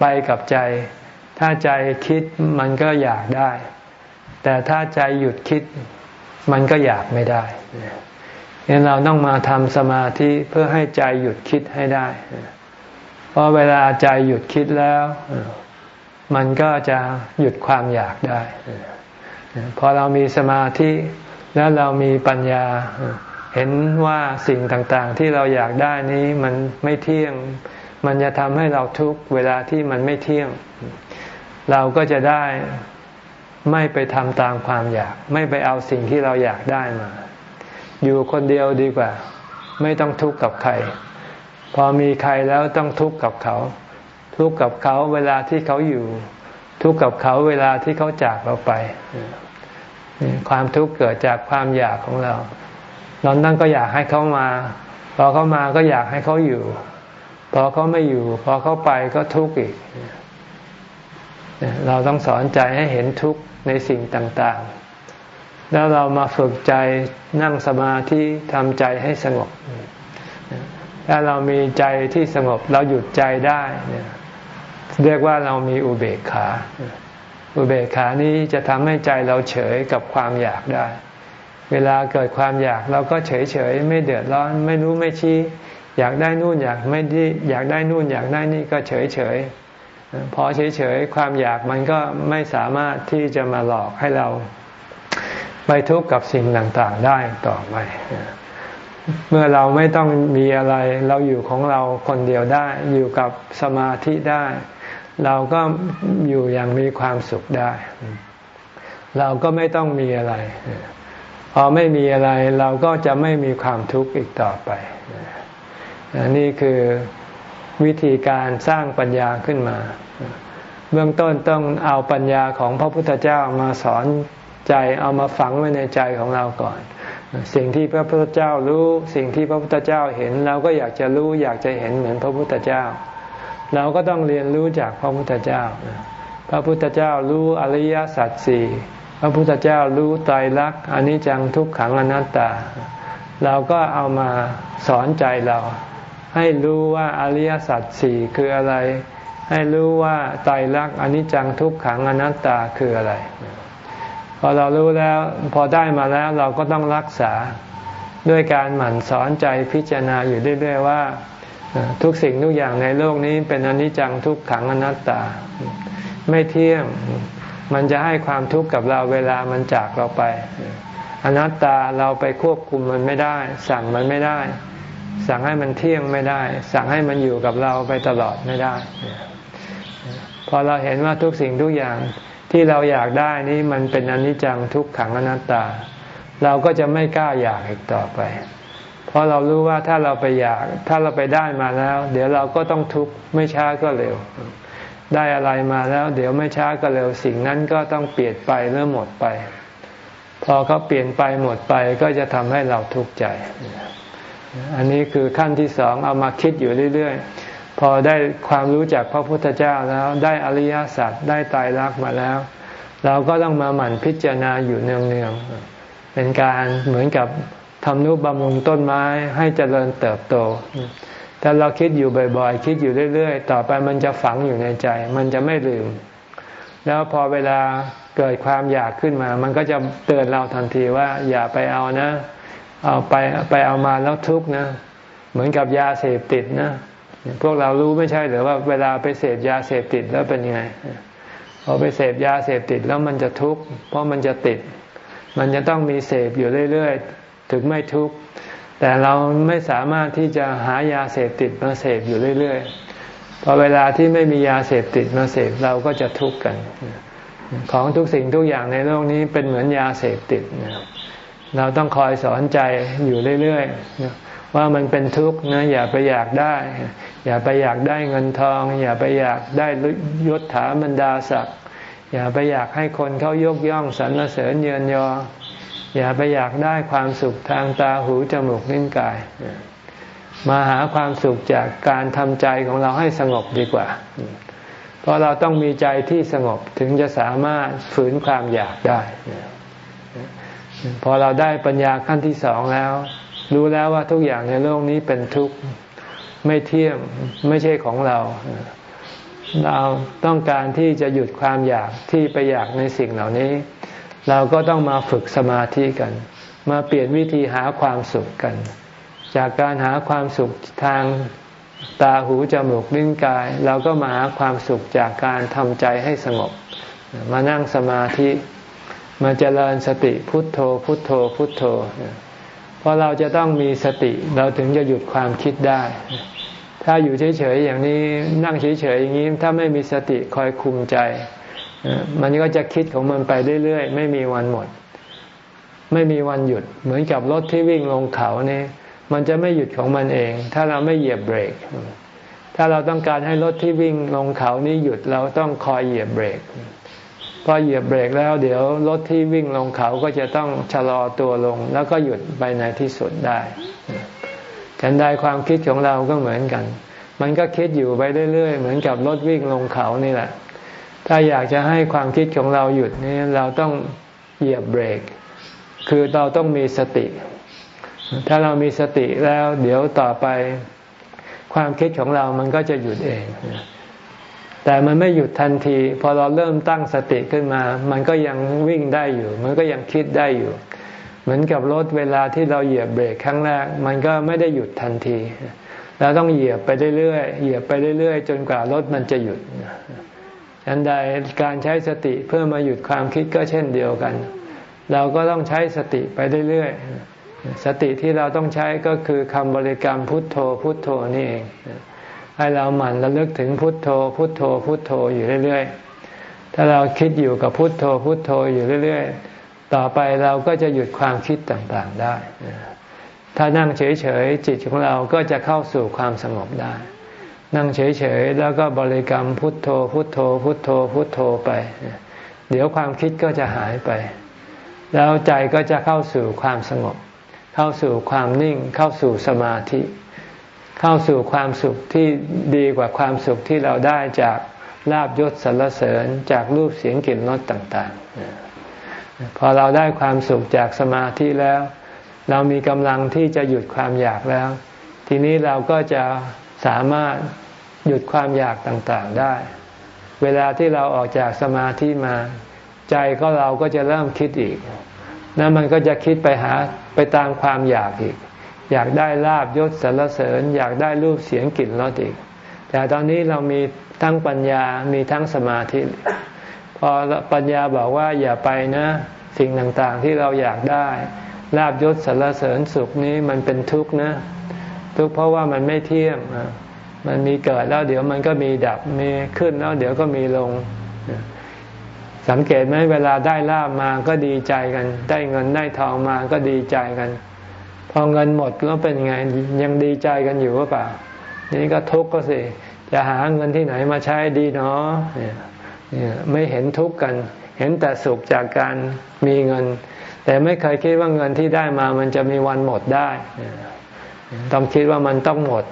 ไปกับใจ ถ้าใจคิดมันก็อยากได้ แต่ถ้าใจหยุดคิดมันก็อยากไม่ได้เเราต้องมาทำสมาธิเพื่อให้ใจหยุดคิดให้ได้ เพราะเวลาใจหยุดคิดแล้ว มันก็จะหยุดความอยากได้ พอเรามีสมาธิแล้วเรามีปัญญา เห็นว่าสิ่งต่างๆ ที่เราอยากได้นี้มันไม่เที่ยง มันจะทำให้เราทุกเวลาที่มันไม่เที่ยง เราก็จะได้ไม่ไปทำตามความอยาก ไม่ไปเอาสิ่งที่เราอยากได้มา อยู่คนเดียวดีกว่า ไม่ต้องทุกข์กับใคร พอมีใครแล้วต้องทุกข์กับเขา ทุกข์กับเขาเวลาที่เขาอยู่ ทุกข์กับเขาเวลาที่เขาจากเราไป ความทุกข์เกิดจากความอยากของเราเรานั่นก็อยากให้เขามา พอเขามาก็อยากให้เขาอยู่ พอเขาไม่อยู่ พอเขาไปก็ทุกข์อีก เราต้องสอนใจให้เห็นทุกข์ในสิ่งต่างๆ แล้วเรามาฝึกใจนั่งสมาธิทำใจให้สงบ ถ้าเรามีใจที่สงบเราหยุดใจได้ เรียกว่าเรามีอุเบกขา อุเบกขานี้จะทำให้ใจเราเฉยกับความอยากได้ เวลาเกิดความอยากเราก็เฉยเฉยไม่เดือดร้อนไม่รู้ไม่ชี้ อยากได้นู่นอยากไม่ดีอยากได้นู่นอยากได้นี่ก็เฉยเฉยพอเฉยเฉยความอยากมันก็ไม่สามารถที่จะมาหลอกให้เราไปทุกข์กับสิ่งต่างๆได้ต่อไปเมื่อเราไม่ต้องมีอะไร เราอยู่ของเราคนเดียวได้ อยู่กับสมาธิได้ เราก็อยู่อย่างมีความสุขได้ เราก็ไม่ต้องมีอะไร พอไม่มีอะไรเราก็จะไม่มีความทุกข์อีกต่อไป นี่คือวิธีการสร้างปัญญาขึ้นมา เบื้องต้นต้องเอาปัญญาของพระพุทธเจ้ามาสอนใจเอามาฝังไว้ในใจของเราก่อน สิ่งที่พระพุทธเจ้ารู้ สิ่งที่พระพุทธเจ้าเห็น เราก็อยากจะรู้อยากจะเห็นเหมือนพระพุทธเจ้า เราก็ต้องเรียนรู้จากพระพุทธเจ้า พระพุทธเจ้ารู้อริยสัจสี่พระพุทธเจ้ารู้ไตรลักษณ์อนิจจังทุกขังอนัตตา เราก็เอามาสอนใจเรา ให้รู้ว่าอริยสัจสี่คืออะไร ให้รู้ว่าไตรลักษณ์อนิจจังทุกขังอนัตตาคืออะไร พอเรารู้แล้วพอได้มาแล้วเราก็ต้องรักษาด้วยการหมั่นสอนใจพิจารณาอยู่เรื่อยๆว่า ทุกสิ่งทุกอย่างในโลกนี้เป็นอนิจจังทุกขังอนัตตา ไม่เที่ยงมันจะให้ความทุกข์กับเราเวลามันจากเราไป อนัตตาเราไปควบคุมมันไม่ได้ สั่งมันไม่ได้ สั่งให้มันเที่ยงไม่ได้ สั่งให้มันอยู่กับเราไปตลอดไม่ได้ พอเราเห็นว่าทุกสิ่งทุกอย่างที่เราอยากได้นี้มันเป็นอนิจจังทุกขังอนัตตา เราก็จะไม่กล้าอยากอีกต่อไป เพราะเรารู้ว่าถ้าเราไปอยาก ถ้าเราไปได้มาแล้ว เดี๋ยวเราก็ต้องทุกข์ไม่ช้าก็เร็ว ได้อะไรมาแล้ว เดี๋ยวไม่ช้าก็เร็วสิ่งนั้นก็ต้องเปลี่ยนไปหรือหมดไป พอเขาเปลี่ยนไปหมดไปก็จะทำให้เราทุกข์ใจ อันนี้คือขั้นที่สองเอามาคิดอยู่เรื่อยๆ พอได้ความรู้จากพระพุทธเจ้าแล้วได้อริยสัจได้ตายรักมาแล้ว เราก็ต้องมาหมั่นพิจารณาอยู่เนืองๆเป็นการเหมือนกับ ทำนุบำรุงต้นไม้ให้เจริญเติบโต ถ้าเราคิดอยู่บ่อยๆ คิดอยู่เรื่อยๆ ต่อไปมันจะฝังอยู่ในใจ มันจะไม่ลืม แล้วพอเวลาเกิดความอยากขึ้นมา มันก็จะเตือนเราทันทีว่าอย่าไปเอานะ เอาไปไปเอามาแล้วทุกข์นะ เหมือนกับยาเสพติดนะ พวกเรารู้ไม่ใช่หรือว่าเวลาไปเสพยาเสพติดแล้วเป็นยังไงพอไปเสพยาเสพติดแล้วมันจะทุกข์เพราะมันจะติด มันจะต้องมีเสพอยู่เรื่อยๆ ถึงไม่ทุกข์แต่เราไม่สามารถที่จะหายาเสพติดมาเสพอยู่เรื่อยๆพอเวลาที่ไม่มียาเสพติดมาเสพเราก็จะทุกข์กัน ของทุกสิ่งทุกอย่างในโลกนี้เป็นเหมือนยาเสพติดเราต้องคอยสอนใจอยู่เรื่อยๆว่ามันเป็นทุกข์นะอย่าไปอยากได้ อย่าไปอยากได้เงินทอง อย่าไปอยากได้ยศถาบรรดาศักดิ์อย่าไปอยากให้คนเขายกย่องสรรเสริญเยินยอ อย่าไปอยากได้ความสุขทางตาหูจมูกลิ้นกาย มาหาความสุขจากการทำใจของเราให้สงบดีกว่า เพราะเราต้องมีใจที่สงบถึงจะสามารถฝืนความอยากได้ พอเราได้ปัญญาขั้นที่สองแล้ว รู้แล้วว่าทุกอย่างในโลกนี้เป็นทุกข์ไม่เที่ยงไม่ใช่ของเราเราต้องการที่จะหยุดความอยากที่ไปอยากในสิ่งเหล่านี้ เราก็ต้องมาฝึกสมาธิกัน มาเปลี่ยนวิธีหาความสุขกัน จากการหาความสุขทางตาหูจมูกลิ้นกาย เราก็มาหาความสุขจากการทำใจให้สงบ มานั่งสมาธิมาเจริญสติพุทโธ พุทโธ พุทโธ เพราะเราจะต้องมีสติเราถึงจะหยุดความคิดได้ ถ้าอยู่เฉยๆอย่างนี้นั่งเฉยๆอย่างนี้ถ้าไม่มีสติคอยคุมใจ มันก็จะคิดของมันไปเรื่อยๆ ไม่มีวันหมด ไม่มีวันหยุด เหมือนกับรถที่วิ่งลงเขานี่มันจะไม่หยุดของมันเอง ถ้าเราไม่เหยียบเบรก ถ้าเราต้องการให้รถที่วิ่งลงเขานี้หยุดเราต้องคอยเหยียบเบรกพอเหยียบเบรกแล้วเดี๋ยวรถที่วิ่งลงเขาก็จะต้องชะลอตัวลง แล้วก็หยุดไปในที่สุดได้ฉันได้ความคิดของเราก็เหมือนกัน มันก็คิดอยู่ไปเรื่อยๆ เหมือนกับรถวิ่งลงเขานี่แหละ ถ้าอยากจะให้ความคิดของเราหยุดนี่เราต้องเหยียบเบรก คือเราต้องมีสติ ถ้าเรามีสติแล้ว เดี๋ยวต่อไป ความคิดของเรามันก็จะหยุดเอง แต่มันไม่หยุดทันที พอเราเริ่มตั้งสติขึ้นมา มันก็ยังวิ่งได้อยู่ มันก็ยังคิดได้อยู่ เหมือนกับรถเวลาที่เราเหยียบเบรกครั้งแรก มันก็ไม่ได้หยุดทันทีเราต้องเหยียบไปเรื่อยๆเหยียบไปเรื่อยๆ จนกว่ารถมันจะหยุด ฉันใดการใช้สติเพื่อมาหยุดความคิดก็เช่นเดียวกัน เราก็ต้องใช้สติไปเรื่อยๆ สติที่เราต้องใช้ก็คือคำบริกรรมพุทโธพุทโธนี่เอง ให้เราหมั่นระลึกถึงพุทโธ พุทโธพุทโธอยู่เรื่อยๆ ถ้าเราคิดอยู่กับพุทโธพุทโธอยู่เรื่อยๆ ต่อไปเราก็จะหยุดความคิดต่างๆได้ ถ้านั่งเฉยๆจิตของเราก็จะเข้าสู่ความสงบได้ นั่งเฉยๆ แล้วก็บริกรรมพุทโธ พุทโธ พุทโธ พุทโธไป เดี๋ยวความคิดก็จะหายไป แล้วใจก็จะเข้าสู่ความสงบ เข้าสู่ความนิ่ง เข้าสู่สมาธิ เข้าสู่ความสุขที่ดีกว่าความสุขที่เราได้จากลาบยศสรรเสริญจากรูปเสียงกลิ่นรสต่างๆ พอเราได้ความสุขจากสมาธิแล้ว เรามีกำลังที่จะหยุดความอยากแล้ว ทีนี้เราก็จะ สามารถหยุดความอยากต่างๆได้ เวลาที่เราออกจากสมาธิมา ใจก็เราก็จะเริ่มคิดอีก แล้วมันก็จะคิดไปหาไปตามความอยากอีก อยากได้ลาบยศสรรเสริญ อยากได้รูปเสียงกลิ่นรสอีก แต่ตอนนี้เรามีทั้งปัญญามีทั้งสมาธิ พอปัญญาบอกว่าอย่าไปนะ สิ่งต่างๆที่เราอยากได้ลาบยศสารเสริญสุขนี้มันเป็นทุกข์นะ ทุกข์เพราะว่ามันไม่เที่ยงมันมีเกิดแล้วเดี๋ยวมันก็มีดับมีขึ้นแล้วเดี๋ยวก็มีลง สังเกตไหมเวลาได้ลาบมาก็ดีใจกัน ได้เงินได้ทองมาก็ดีใจกัน พอเงินหมดแล้วเป็นไงยังดีใจกันอยู่หรือเปล่า นี่ก็ทุกข์ก็สิจะหาเงินที่ไหนมาใช้ดีเนาะไม่เห็นทุกข์กัน เห็นแต่สุขจากการมีเงิน แต่ไม่เคยคิดว่าเงินที่ได้มามันจะมีวันหมดได้ ต้องคิดว่ามันต้องหมด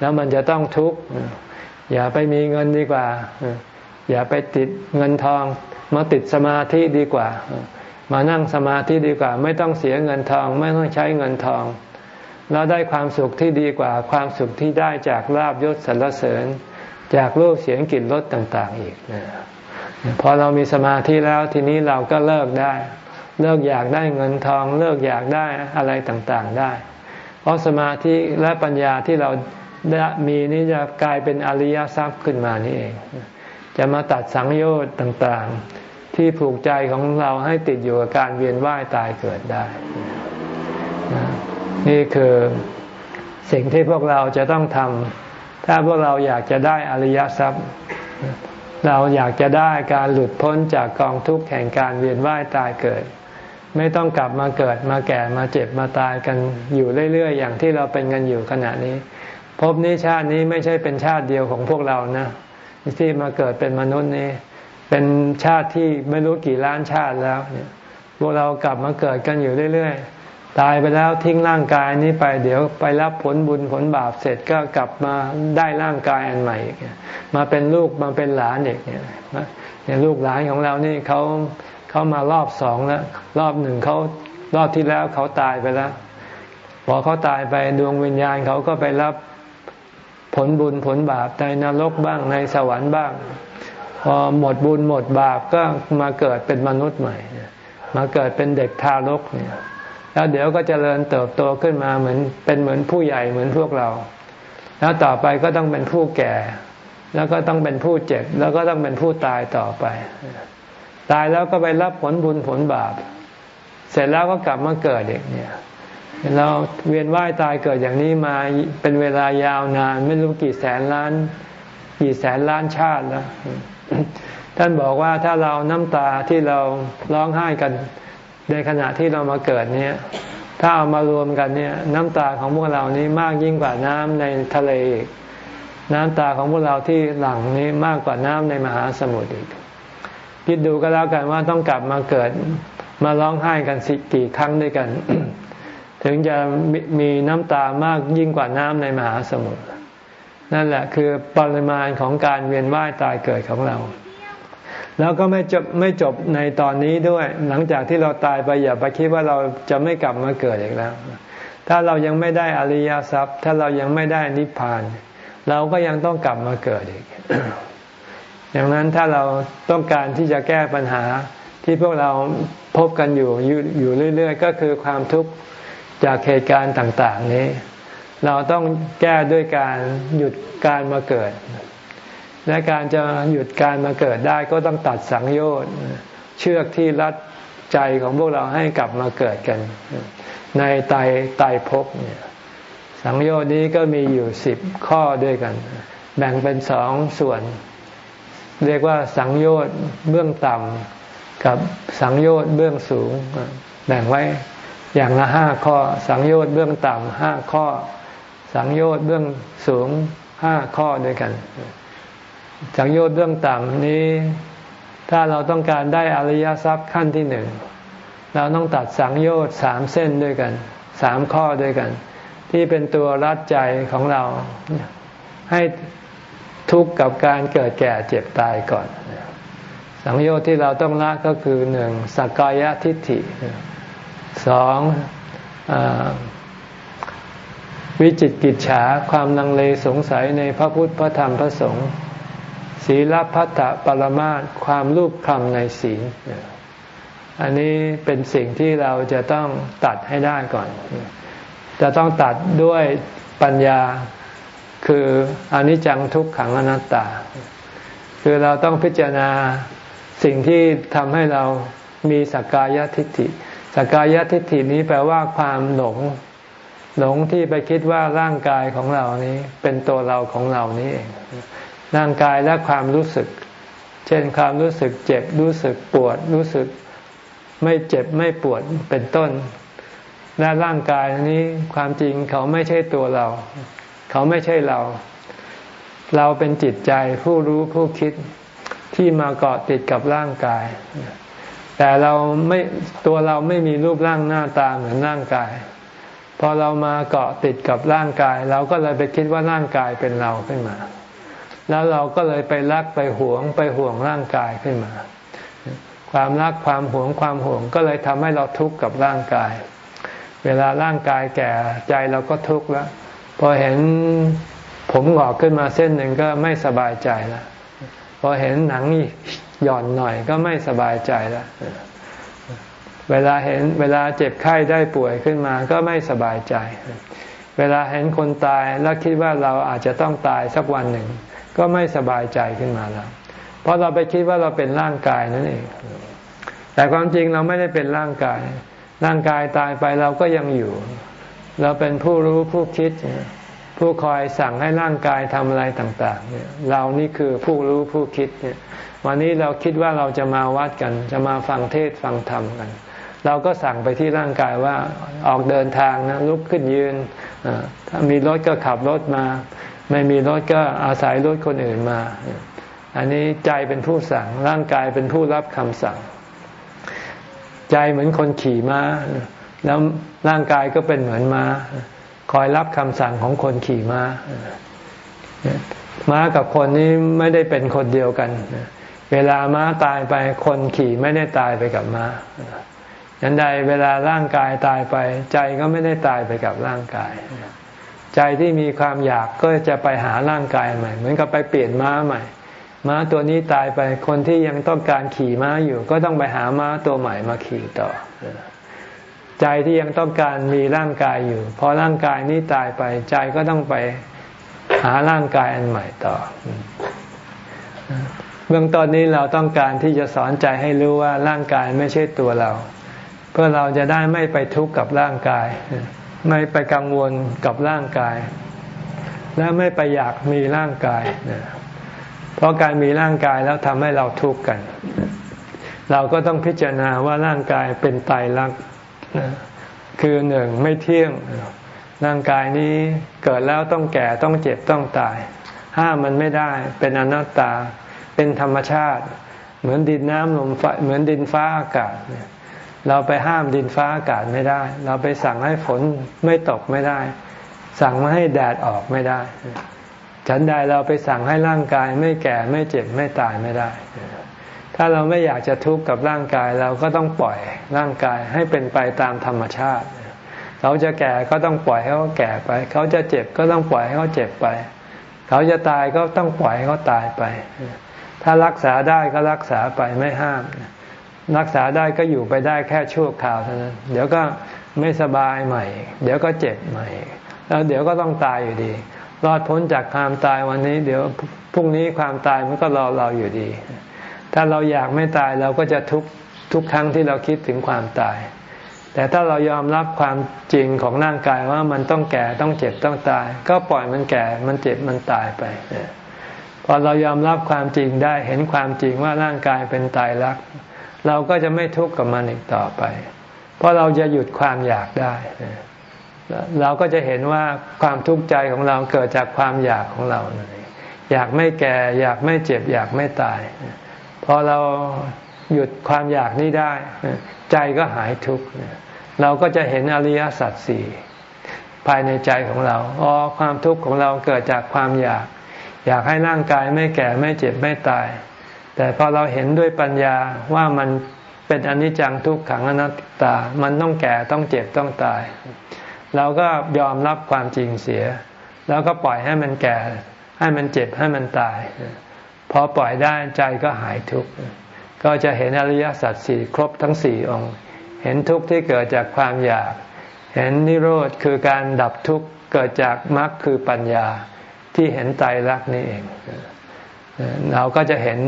แล้วมันจะต้องทุกข์อย่าไปมีเงินดีกว่า อย่าไปติดเงินทอง มาติดสมาธิดีกว่า มานั่งสมาธิดีกว่า ไม่ต้องเสียเงินทอง ไม่ต้องใช้เงินทองเราได้ความสุขที่ดีกว่า ความสุขที่ได้จากลาบยศสรรเสริญ จากรูปเสียงกลิ่นรสต่าง ๆ อีกพอเรามีสมาธิแล้วทีนี้เราก็เลิกได้ เลิกอยากได้เงินทอง เลิกอยากได้อะไรต่างๆได้ ราะสมาธิและปัญญาที่เราได้มีนี้จะกลายเป็นอริยทรัพย์ขึ้นมานี่เอง จะมาตัดสังโยชน์ต่างๆ ที่ผูกใจของเราให้ติดอยู่กับการเวียนว่ายตายเกิดได้ นี่คือสิ่งที่พวกเราจะต้องทำถ้าพวกเราอยากจะได้อริยทรัพย์ เราอยากจะได้การหลุดพ้นจากกองทุกข์แห่งการเวียนว่ายตายเกิด ไม่ต้องกลับมาเกิดมาแก่มาเจ็บมาตายกันอยู่เรื่อยๆ อย่างที่เราเป็นกันอยู่ขณะนี้ภพนี้ชาตินี้ไม่ใช่เป็นชาติเดียวของพวกเรานะที่มาเกิดเป็นมนุษย์นี้ เป็นชาติที่ไม่รู้กี่ล้านชาติแล้วเนี่ยพวกเรากลับมาเกิดกันอยู่เรื่อยๆ ตายไปแล้วทิ้งร่างกายนี้ไปเดี๋ยวไปรับผลบุญผลบาปเสร็จก็กลับมาได้ร่างกายอันใหม่มาเป็นลูกมาเป็นหลานเด็กเนี่ยลูกหลานของเรานี่เขา เขามารอบสองแล้วรอบหนึ่งเขารอบที่แล้วเขาตายไปแล้วพอเขาตายไปดวงวิญญาณเขาก็ไปรับผลบุญผลบาปในนรกบ้างในสวรรค์บ้าง พอหมดบุญหมดบาปก็มาเกิดเป็นมนุษย์ใหม่ มาเกิดเป็นเด็กทารกเนี่ยแล้วเดี๋ยวก็จเจริญเติบโตขึ้นมาเหมือนเป็นเหมือนผู้ใหญ่เหมือนพวกเรา แล้วต่อไปก็ต้องเป็นผู้แก่ แล้วก็ต้องเป็นผู้เจ็บ แล้วก็ต้องเป็นผู้ตายต่อไป ตายแล้วก็ไปรับผลบุญผลบาป เสร็จแล้วก็กลับมาเกิดเด็กเนี่ยเราเวียนว่ายตายเกิดอย่างนี้มาเป็นเวลายาวนาน ไม่รู้กี่แสนล้าน กี่แสนล้านชาติแล้ว ท่านบอกว่าถ้าเราน้ำตาที่เราร้องไห้กัน ในขณะที่เรามาเกิดเนี่ย ถ้าเอามารวมกันเนี่ย น้ำตาของพวกเรานี้มากยิ่งกว่าน้ำในทะเลอีกน้ำตาของพวกเราที่หลั่งนี้มากกว่าน้ำในมหาสมุทรอีก คิดดูก็แล้วกันว่าต้องกลับมาเกิดมาร้องไห้กันสิกี่ครั้งด้วยกัน ถึงจะมีน้ำตามากยิ่งกว่าน้ำในมหาสมุทรนั่นแหละคือปริมาณของการเวียนว่ายตายเกิดของเรา แล้วก็ไม่จบไม่จบในตอนนี้ด้วย หลังจากที่เราตายไปอย่าไปคิดว่าเราจะไม่กลับมาเกิดอีกแล้ว ถ้าเรายังไม่ได้อริยทรัพย์ ถ้าเรายังไม่ได้นิพพาน เราก็ยังต้องกลับมาเกิดอีก ดังนั้นถ้าเราต้องการที่จะแก้ปัญหาที่พวกเราพบกันอยู่อยู่เรื่อย ๆ ก็คือความทุกข์จากเหตุการณ์ต่าง ๆ นี้ เราต้องแก้ด้วยการหยุดการมาเกิด และการจะหยุดการมาเกิดได้ก็ต้องตัดสังโยชน์เชือกที่รัดใจของพวกเราให้กลับมาเกิดกัน ในไตไตภพเนี่ยสังโยชน์นี้ก็มีอยู่สิบข้อด้วยกัน แบ่งเป็นสองส่วน เรียกว่าสังโยชน์เบื้องต่ำกับสังโยชน์เบื้องสูง แบ่งไว้อย่างละห้าข้อ สังโยชน์เบื้องต่ำห้าข้อ สังโยชน์เบื้องสูงห้าข้อด้วยกัน สังโยชน์เบื้องต่ำนี้ ถ้าเราต้องการได้อริยทรัพย์ขั้นที่หนึ่งเราต้องตัดสังโยชน์สามเส้นด้วยกันสามข้อด้วยกัน ที่เป็นตัวรัดใจของเรา ให้ ทุกข์กับการเกิดแก่เจ็บตายก่อน สังโยชน์ที่เราต้องละก็คือหนึ่งสักกายทิฏฐิสองวิจิตกิจฉาความนังเลสงสัยในพระพุทธพระธรรมพระสงฆ์ศีลพัตตปรมาตความรูปคำในศีลอันนี้เป็นสิ่งที่เราจะต้องตัดให้ได้ก่อน จะต้องตัดด้วยปัญญา คืออนิจจังทุกขังอนัตตา คือเราต้องพิจารณาสิ่งที่ทำให้เรามีสักกายทิฏฐิสักกายทิฏฐินี้แปลว่าความหลง หลงที่ไปคิดว่าร่างกายของเรานี้เป็นตัวเราของเรานี้เองร่างกายและความรู้สึก เช่นความรู้สึกเจ็บรู้สึกปวด รู้สึกไม่เจ็บไม่ปวดเป็นต้นและร่างกายนี้ความจริงเขาไม่ใช่ตัวเรา เขาไม่ใช่เรา เราเป็นจิตใจผู้รู้ผู้คิดที่มาเกาะติดกับร่างกาย แต่เราไม่ตัวเราไม่มีรูปร่างหน้าตาเหมือนร่างกาย พอเรามาเกาะติดกับร่างกาย เราก็เลยไปคิดว่าร่างกายเป็นเราขึ้นมา แล้วเราก็เลยไปรักไปหวงไปห่วงร่างกายขึ้นมา ความรักความหวงความห่วงก็เลยทำให้เราทุกข์กับร่างกาย เวลาร่างกายแก่ใจเราก็ทุกข์แล้ว พอเห็นผมหงอกขึ้นมาเส้นหนึ่งก็ไม่สบายใจแล้วพอเห็นหนังหย่อนหน่อยก็ไม่สบายใจแล้วเวลาเห็นเวลาเจ็บไข้ได้ป่วยขึ้นมาก็ไม่สบายใจ เวลาเห็นคนตายแล้วคิดว่าเราอาจจะต้องตายสักวันหนึ่ง ก็ไม่สบายใจขึ้นมาแล้ว เพราะเราไปคิดว่าเราเป็นร่างกายนั่นเอง แต่ความจริงเราไม่ได้เป็นร่างกาย ร่างกายตายไปเราก็ยังอยู่ เราเป็นผู้รู้ผู้คิด ผู้คอยสั่งให้ร่างกายทำอะไรต่างๆเนี่ยเรานี่คือผู้รู้ผู้คิดเนี่ยวันนี้เราคิดว่าเราจะมาวัดกัน จะมาฟังเทศฟังธรรมกัน เราก็สั่งไปที่ร่างกายว่าออกเดินทางนะลุกขึ้นยืนถ้ามีรถก็ขับรถมา ไม่มีรถก็อาศัยรถคนอื่นมา อันนี้ใจเป็นผู้สั่งร่างกายเป็นผู้รับคำสั่ง ใจเหมือนคนขี่ม้า แล้วร่างกายก็เป็นเหมือนม้า คอยรับคำสั่งของคนขี่ม้า ม้ากับคนนี้ไม่ได้เป็นคนเดียวกัน เวลาม้าตายไปคนขี่ไม่ได้ตายไปกับม้ายันใดเวลาร่างกายตายไป ใจก็ไม่ได้ตายไปกับร่างกาย ใจที่มีความอยากก็จะไปหาร่างกายใหม่ เหมือนกับไปเปลี่ยนม้าใหม่ ม้าตัวนี้ตายไปคนที่ยังต้องการขี่ม้าอยู่ ก็ต้องไปหาม้าตัวใหม่มาขี่ต่อ ใจที่ยังต้องการมีร่างกายอยู่ พอร่างกายนี้ตายไปใจก็ต้องไปหาร่างกายอันใหม่ต่อ เบื้องต้นนี้เราต้องการที่จะสอนใจให้รู้ว่าร่างกายไม่ใช่ตัวเรา เพื่อเราจะได้ไม่ไปทุกข์กับร่างกาย ไม่ไปกังวลกับร่างกาย และไม่ไปอยากมีร่างกาย เพราะการมีร่างกายแล้วทำให้เราทุกข์กัน เราก็ต้องพิจารณาว่าร่างกายเป็นไตายรักษ คือหนึ่งไม่เที่ยงร่างกายนี้เกิดแล้วต้องแก่ต้องเจ็บต้องตาย ห้ามมันไม่ได้ เป็นอนัตตา เป็นธรรมชาติ เหมือนดินน้ำลมไฟเหมือนดินฟ้าอากาศ เราไปห้ามดินฟ้าอากาศไม่ได้ เราไปสั่งให้ฝนไม่ตกไม่ได้ สั่งไม่ให้แดดออกไม่ได้ ฉันใดเราไปสั่งให้ร่างกายไม่แก่ไม่เจ็บไม่ตายไม่ได้ ถ้าเราไม่อยากจะทุกข์กับร่างกายเราก็ต้องปล่อยร่างกายให้เป็นไปตามธรรมชาติ เขาจะแก่ก็ต้องปล่อยให้เขาแก่ไป เขาจะเจ็บก็ต้องปล่อยให้เขาเจ็บไป เขาจะตายก็ต้องปล่อยให้เขาตายไป ถ้ารักษาได้ก็รักษาไปไม่ห้าม รักษาได้ก็อยู่ไปได้แค่ชั่วคราวเท่านั้น เดี๋ยวก็ไม่สบายใหม่ เดี๋ยวก็เจ็บใหม่ แล้วเดี๋ยวก็ต้องตายอยู่ดี รอดพ้นจากความตายวันนี้ เดี๋ยวพรุ่งนี้ความตายมันก็รอเราอยู่ดี ถ้าเราอยากไม่ตายเราก็จะทุกทุกครั้งที่เราคิดถึงความตาย แต่ถ้าเรายอมรับความจริงของร่างกายว่ามันต้องแก่ต้องเจ็บต้องตาย ก็ปล่อยมันแก่มันเจ็บมันตายไปพอเรายอมรับความจริงได้เห็นความจริงว่าร่างกายเป็นตายรัก เราก็จะไม่ทุกข์กับมันอีกต่อไป เพราะเราจะหยุดความอยากได้เราก็จะเห็นว่าความทุกข์ใจของเราเกิดจากความอยากของเรา อยากไม่แก่ อยากไม่เจ็บ อยากไม่ตาย พอเราหยุดความอยากนี้ได้ ใจก็หายทุกข์เราก็จะเห็นอริยสัจสี่ภายในใจของเราอ๋อความทุกข์ของเราเกิดจากความอยาก อยากให้ร่างกายไม่แก่ไม่เจ็บไม่ตาย แต่พอเราเห็นด้วยปัญญาว่ามันเป็นอนิจจังทุกขังอนัตตา มันต้องแก่ต้องเจ็บต้องตาย เราก็ยอมรับความจริงเสีย แล้วก็ปล่อยให้มันแก่ ให้มันเจ็บให้มันตาย พอปล่อยได้ใจก็หายทุกข์ก็จะเห็นอริยสัจสี่ครบทั้งสี่องค์ เห็นทุกข์ที่เกิดจากความอยาก เห็นนิโรธคือการดับทุกข์เกิดจากมรรคคือปัญญาที่เห็นไตรลักษณ์นี่เอง เราก็จะเห็น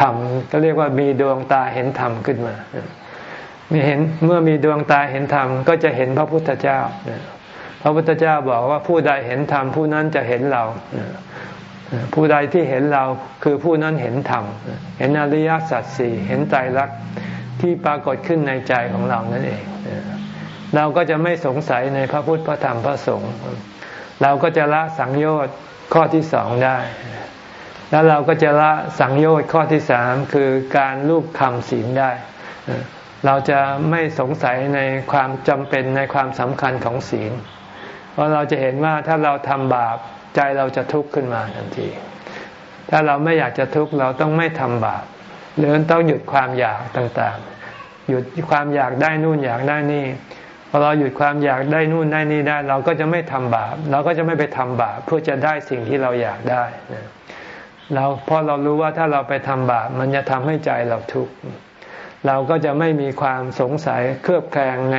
ธรรมก็เรียกว่ามีดวงตาเห็นธรรมขึ้นมามีเห็นเมื่อมีดวงตาเห็นธรรมก็จะเห็นพระพุทธเจ้าพระพุทธเจ้าบอกว่าผู้ใดเห็นธรรมผู้นั้นจะเห็นเรา ผู้ใดที่เห็นเราคือผู้นั้นเห็นธรรม เห็นอริยสัจสี่เห็นใจรักที่ปรากฏขึ้นในใจของเรานั่นเอง เราก็จะไม่สงสัยในพระพุทธพระธรรมพระสงฆ์เราก็จะละสังโยชน์ข้อที่สองได้ แล้วเราก็จะละสังโยชน์ข้อที่สามคือการรูปคำศีลได้ เราจะไม่สงสัยในความจำเป็นในความสำคัญของศีล เพราะเราจะเห็นว่าถ้าเราทำบาป ใจเราจะทุกข์ขึ้นมาทันที ถ้าเราไม่อยากจะทุกข์เราต้องไม่ทำบาปหรือต้องหยุดความอยากต่างๆ หยุดความอยากได้นู่นอยากได้นี่พอเราหยุดความอยากได้นู่นได้นี่ได้ เราก็จะไม่ทำบาป เราก็จะไม่ไปทำบาปเพื่อจะได้สิ่งที่เราอยากได้เราเพราะเรารู้ว่าถ้าเราไปทำบาปมันจะทำให้ใจเราทุกข์เราก็จะไม่มีความสงสัยเครือบแคลงใน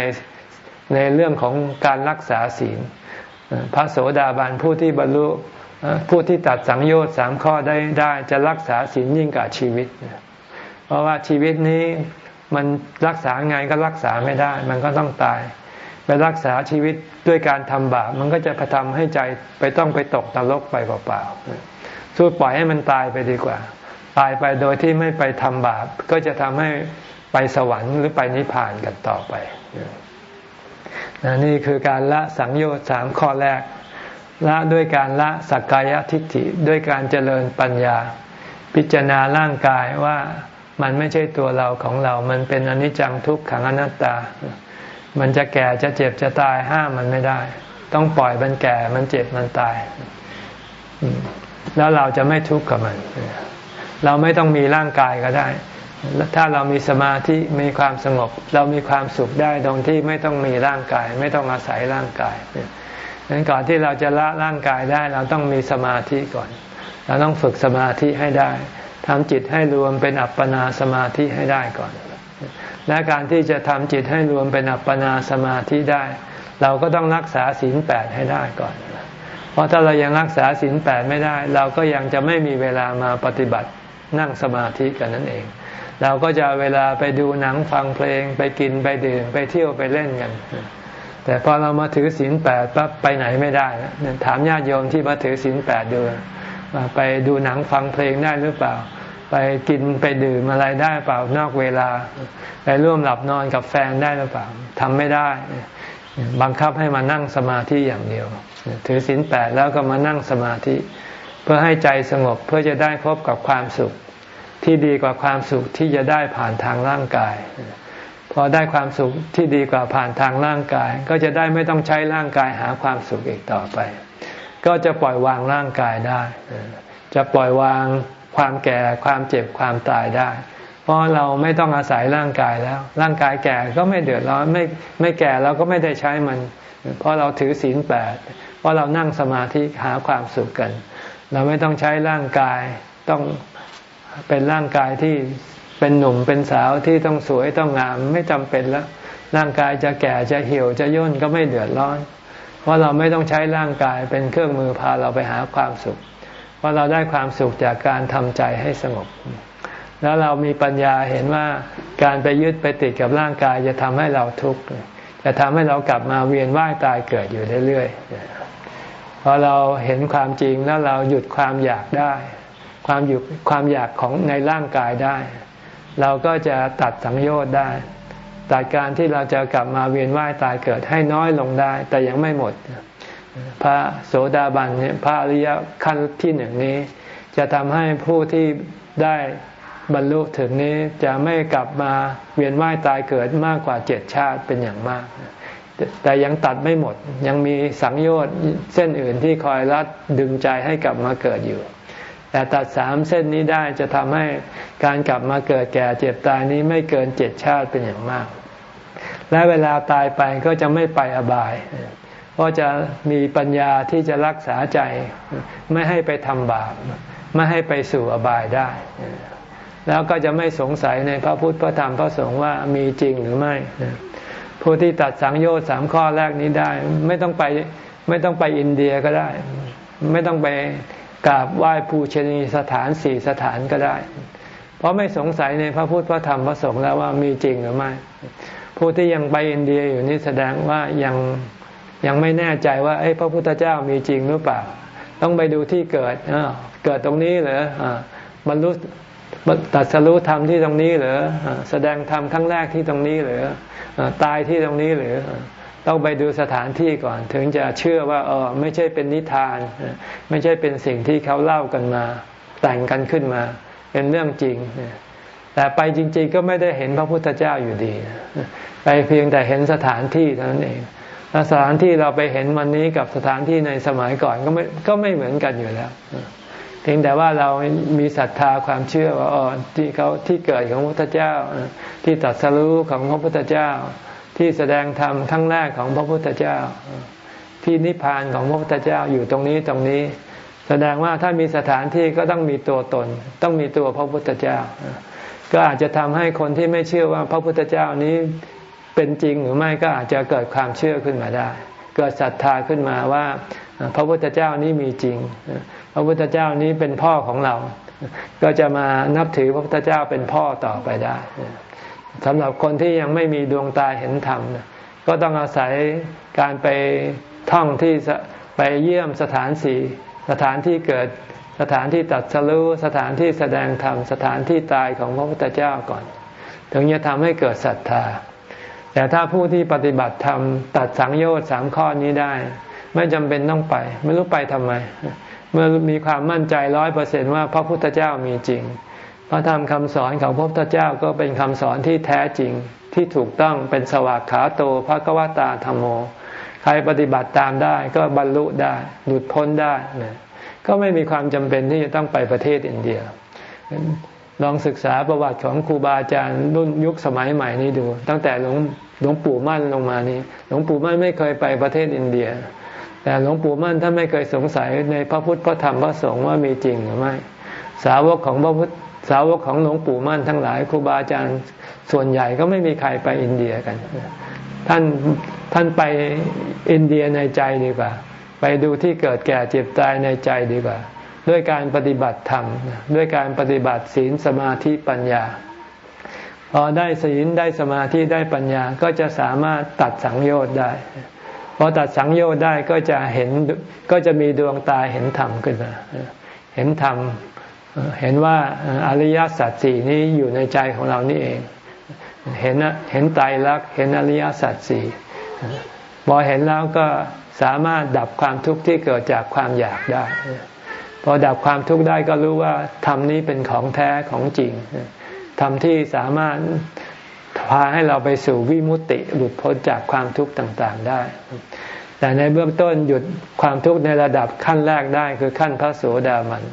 ในเรื่องของการรักษาศีล พระโสดาบันผู้ที่บรรลุผู้ที่ตัดสังโยชน์สามข้อได้ได้จะรักษาศีลยิ่งกว่าชีวิต เพราะว่าชีวิตนี้มันรักษาไงก็รักษาไม่ได้ มันก็ต้องตาย ไปรักษาชีวิตด้วยการทำบาปมันก็จะไปทำให้ใจไปต้องไปตกนรกไปเปล่าๆสู้ปล่อยให้มันตายไปดีกว่า ตายไปโดยที่ไม่ไปทำบาป ก็จะทำให้ไปสวรรค์หรือไปนิพพานกันต่อไป นนี่คือการละสังโยชน์สามข้อแรก ละด้วยการละสักกายทิฏฐิด้วยการเจริญปัญญา พิจารณาร่างกายว่ามันไม่ใช่ตัวเราของเรา มันเป็นอนิจจังทุกขังอนัตตา มันจะแก่จะเจ็บจะตายห้ามมันไม่ได้ ต้องปล่อยมันแก่มันเจ็บมันตาย แล้วเราจะไม่ทุกข์กับมัน เราไม่ต้องมีร่างกายก็ได้ ถ้าเรามีสมาธิมีความสงบ เรามีความสุขได้ตรงที่ไม่ต้องมีร่างกาย ไม่ต้องอาศัยร่างกายดังนั้นก่อนที่เราจะละร่างกายได้ เราต้องมีสมาธิก่อน เราต้องฝึกสมาธิให้ได้ทำจิตให้รวมเป็นอัปปนาสมาธิให้ได้ก่อน และการที่จะทำจิตให้รวมเป็นอัปปนาสมาธิได้ เราก็ต้องรักษาศีลแปดให้ได้ก่อน เพราะถ้าเรายังรักษาศีลแปดไม่ได้ เราก็ยังจะไม่มีเวลามาปฏิบัตินั่งสมาธิกันนั่นเอง เราก็จะเวลาไปดูหนังฟังเพลงไปกินไปดื่มไปเที่ยวไปเล่นกัน แต่พอเรามาถือศีลแปดปั๊บไปไหนไม่ได้ถามญาติโยมที่มาถือศีลแปดดูไปดูหนังฟังเพลงได้หรือเปล่า ไปกินไปดื่มอะไรได้เปล่านอกเวลา ไปร่วมหลับนอนกับแฟนได้หรือเปล่าทำไม่ได้ บังคับให้มานั่งสมาธิอย่างเดียว ถือศีลแปดแล้วก็มานั่งสมาธิ เพื่อให้ใจสงบเพื่อจะได้พบกับความสุข ที่ดีกว่าความสุขที่จะได้ผ่านทางร่างกาย พอได้ความสุขที่ดีกว่าผ่านทางร่างกาย ก็จะได้ไม่ต้องใช้ร่างกายหาความสุขอีกต่อไป ก็จะปล่อยวางร่างกายได้ จะปล่อยวางความแก่ความเจ็บความตายได้ เพราะเราไม่ต้องอาศัยร่างกายแล้ว ร่างกายแก่ก็ไม่เดือดร้อนไม่ไม่แก่เราก็ไม่ได้ใช้มัน เพราะเราถือศีลแปดเพราะเรานั่งสมาธิหาความสุขกัน เราไม่ต้องใช้ร่างกายต้อง เป็นร่างกายที่เป็นหนุ่มเป็นสาวที่ต้องสวยต้องงามไม่จำเป็นแล้วร่างกายจะแก่จะเหี่ยวจะย่นก็ไม่เดือดร้อน เพราะเราไม่ต้องใช้ร่างกายเป็นเครื่องมือพาเราไปหาความสุข เพราะเราได้ความสุขจากการทำใจให้สงบ แล้วเรามีปัญญาเห็นว่าการไปยึดไปติดกับร่างกายจะทำให้เราทุกข์จะทำให้เรากลับมาเวียนว่ายตายเกิดอยู่เรื่อยๆพอเราเห็นความจริงแล้วเราหยุดความอยากได้ ความหยุดความอยากของในร่างกายได้ เราก็จะตัดสังโยชน์ได้ตัดการที่เราจะกลับมาเวียนว่ายตายเกิดให้น้อยลงได้ แต่ยังไม่หมด พระโสดาบันเนี่ยพระอริยขั้นที่หนึ่งนี้ จะทำให้ผู้ที่ได้บรรลุถึงนี้จะไม่กลับมาเวียนว่ายตายเกิดมากกว่าเจ็ดชาติเป็นอย่างมาก แต่ยังตัดไม่หมดยังมีสังโยชน์เส้นอื่นที่คอยรัดดึงใจให้กลับมาเกิดอยู่ แต่ตัดสามเส้นนี้ได้จะทำให้การกลับมาเกิดแก่เจ็บตายนี้ไม่เกินเจ็ดชาติเป็นอย่างมาก และเวลาตายไปก็จะไม่ไปอบาย เพราะจะมีปัญญาที่จะรักษาใจ ไม่ให้ไปทำบาป ไม่ให้ไปสู่อบายได้ แล้วก็จะไม่สงสัยในพระพุทธพระธรรมพระสงฆ์ว่ามีจริงหรือไม่ผู้ที่ตัดสังโยชน์สามข้อแรกนี้ได้ ไม่ต้องไปไม่ต้องไปอินเดียก็ได้ ไม่ต้องไป กราบไหว้ภูชนีสถานสี่สถานก็ได้ เพราะไม่สงสัยในพระพุทธพระธรรมพระสงฆ์แล้วว่ามีจริงหรือไม่ ผู้ที่ยังไปอินเดียอยู่นี่แสดงว่ายังยังไม่แน่ใจว่าพระพุทธเจ้ามีจริงหรือเปล่า ต้องไปดูที่เกิดเกิดตรงนี้เหรอบรรลุตัดสรู้ธรรมที่ตรงนี้เหรอแสดงธรรมครั้งแรกที่ตรงนี้เหรอตายที่ตรงนี้เหรือ ต้องไปดูสถานที่ก่อน ถึงจะเชื่อว่าเออไม่ใช่เป็นนิทาน ไม่ใช่เป็นสิ่งที่เขาเล่ากันมา แต่งกันขึ้นมา เป็นเรื่องจริง แต่ไปจริง ๆ ก็ไม่ได้เห็นพระพุทธเจ้าอยู่ดี ไปเพียงแต่เห็นสถานที่เท่านั้นเองสถานที่เราไปเห็นวันนี้กับสถานที่ในสมัยก่อนก็ไม่ก็ไม่เหมือนกันอยู่แล้วเพียงแต่ว่าเรามีศรัทธาความเชื่อว่าอ๋อที่เขาที่เกิดของพระพุทธเจ้าที่ตัดสรู้ของพระพุทธเจ้า ที่แสดงธรรมทั้งแรกของพระพุทธเจ้า ที่นิพพานของพระพุทธเจ้าอยู่ตรงนี้ตรงนี้ แสดงว่าถ้ามีสถานที่ก็ต้องมีตัวตน ต้องมีตัวพระพุทธเจ้า ก็อาจจะทำให้คนที่ไม่เชื่อว่าพระพุทธเจ้านี้เป็นจริงหรือไม่ก็อาจจะเกิดความเชื่อขึ้นมาได้ เกิดศรัทธาขึ้นมาว่า พระพุทธเจ้านี้มีจริง พระพุทธเจ้านี้เป็นพ่อของเรา ก็จะมานับถือพระพุทธเจ้าเป็นพ่อต่อไปได้ สำหรับคนที่ยังไม่มีดวงตาเห็นธรรมก็ต้องอาศัยการไปท่องที่ไปเยี่ยมสถานสีสถานที่เกิดสถานที่ตัดสรู้สถานที่แสดงธรรมสถานที่ตายของพระพุทธเจ้าก่อน ถึงจะทำให้เกิดศรัทธา แต่ถ้าผู้ที่ปฏิบัติธรรมตัดสังโยชน์สามข้อนี้ได้ ไม่จำเป็นต้องไป ไม่รู้ไปทำไม เมื่อมีความมั่นใจร้อยเปอร์เซนว่าพระพุทธเจ้ามีจริง พระธรรมคำสอนของพระพุทธเจ้าก็เป็นคำสอนที่แท้จริงที่ถูกต้องเป็นสวากขาโตพระกวตาธรรมโม ใครปฏิบัติตามได้ก็บรรลุได้หลุดพ้นได้นะก็ไม่มีความจำเป็นที่จะต้องไปประเทศอินเดีย ลองศึกษาประวัติของครูบาอาจารย์รุ่นยุคสมัยใหม่นี้ดู ตั้งแต่หลวงหลวงปู่มั่นลงมานี้ หลวงปู่มั่นไม่เคยไปประเทศอินเดีย แต่หลวงปู่มั่นท่านไม่เคยสงสัยในพระพุทธพระธรรมพระสงฆ์ว่ามีจริงหรือไม่ สาวกของพระพุทธ สาวกของหลวงปู่มั่นทั้งหลายครูบาอาจารย์ส่วนใหญ่ก็ไม่มีใครไปอินเดียกัน ท่านท่านไปอินเดียในใจดีกว่า ไปดูที่เกิดแก่เจ็บตายในใจดีกว่า ด้วยการปฏิบัติธรรม ด้วยการปฏิบัติศีลสมาธิปัญญาพอได้ศีลได้สมาธิได้ปัญญาก็จะสามารถตัดสังโยชน์ได้พอตัดสังโยชน์ได้ก็จะเห็นก็จะมีดวงตาเห็นธรรมขึ้นมา เห็นธรรม เห็นว่าอริยสัจสี่นี้อยู่ในใจของเรานี่เอง เห็นเห็นไตรลักษณ์เห็นอริยสัจสี่พอเห็นแล้วก็สามารถดับความทุกข์ที่เกิดจากความอยากได้ พอดับความทุกข์ได้ก็รู้ว่าธรรมนี้เป็นของแท้ของจริงธรรมที่สามารถพาให้เราไปสู่วิมุตติหลุดพ้นจากความทุกข์ต่างๆได้ แต่ในเบื้องต้นหยุดความทุกข์ในระดับขั้นแรกได้คือขั้นพระโสดาบัน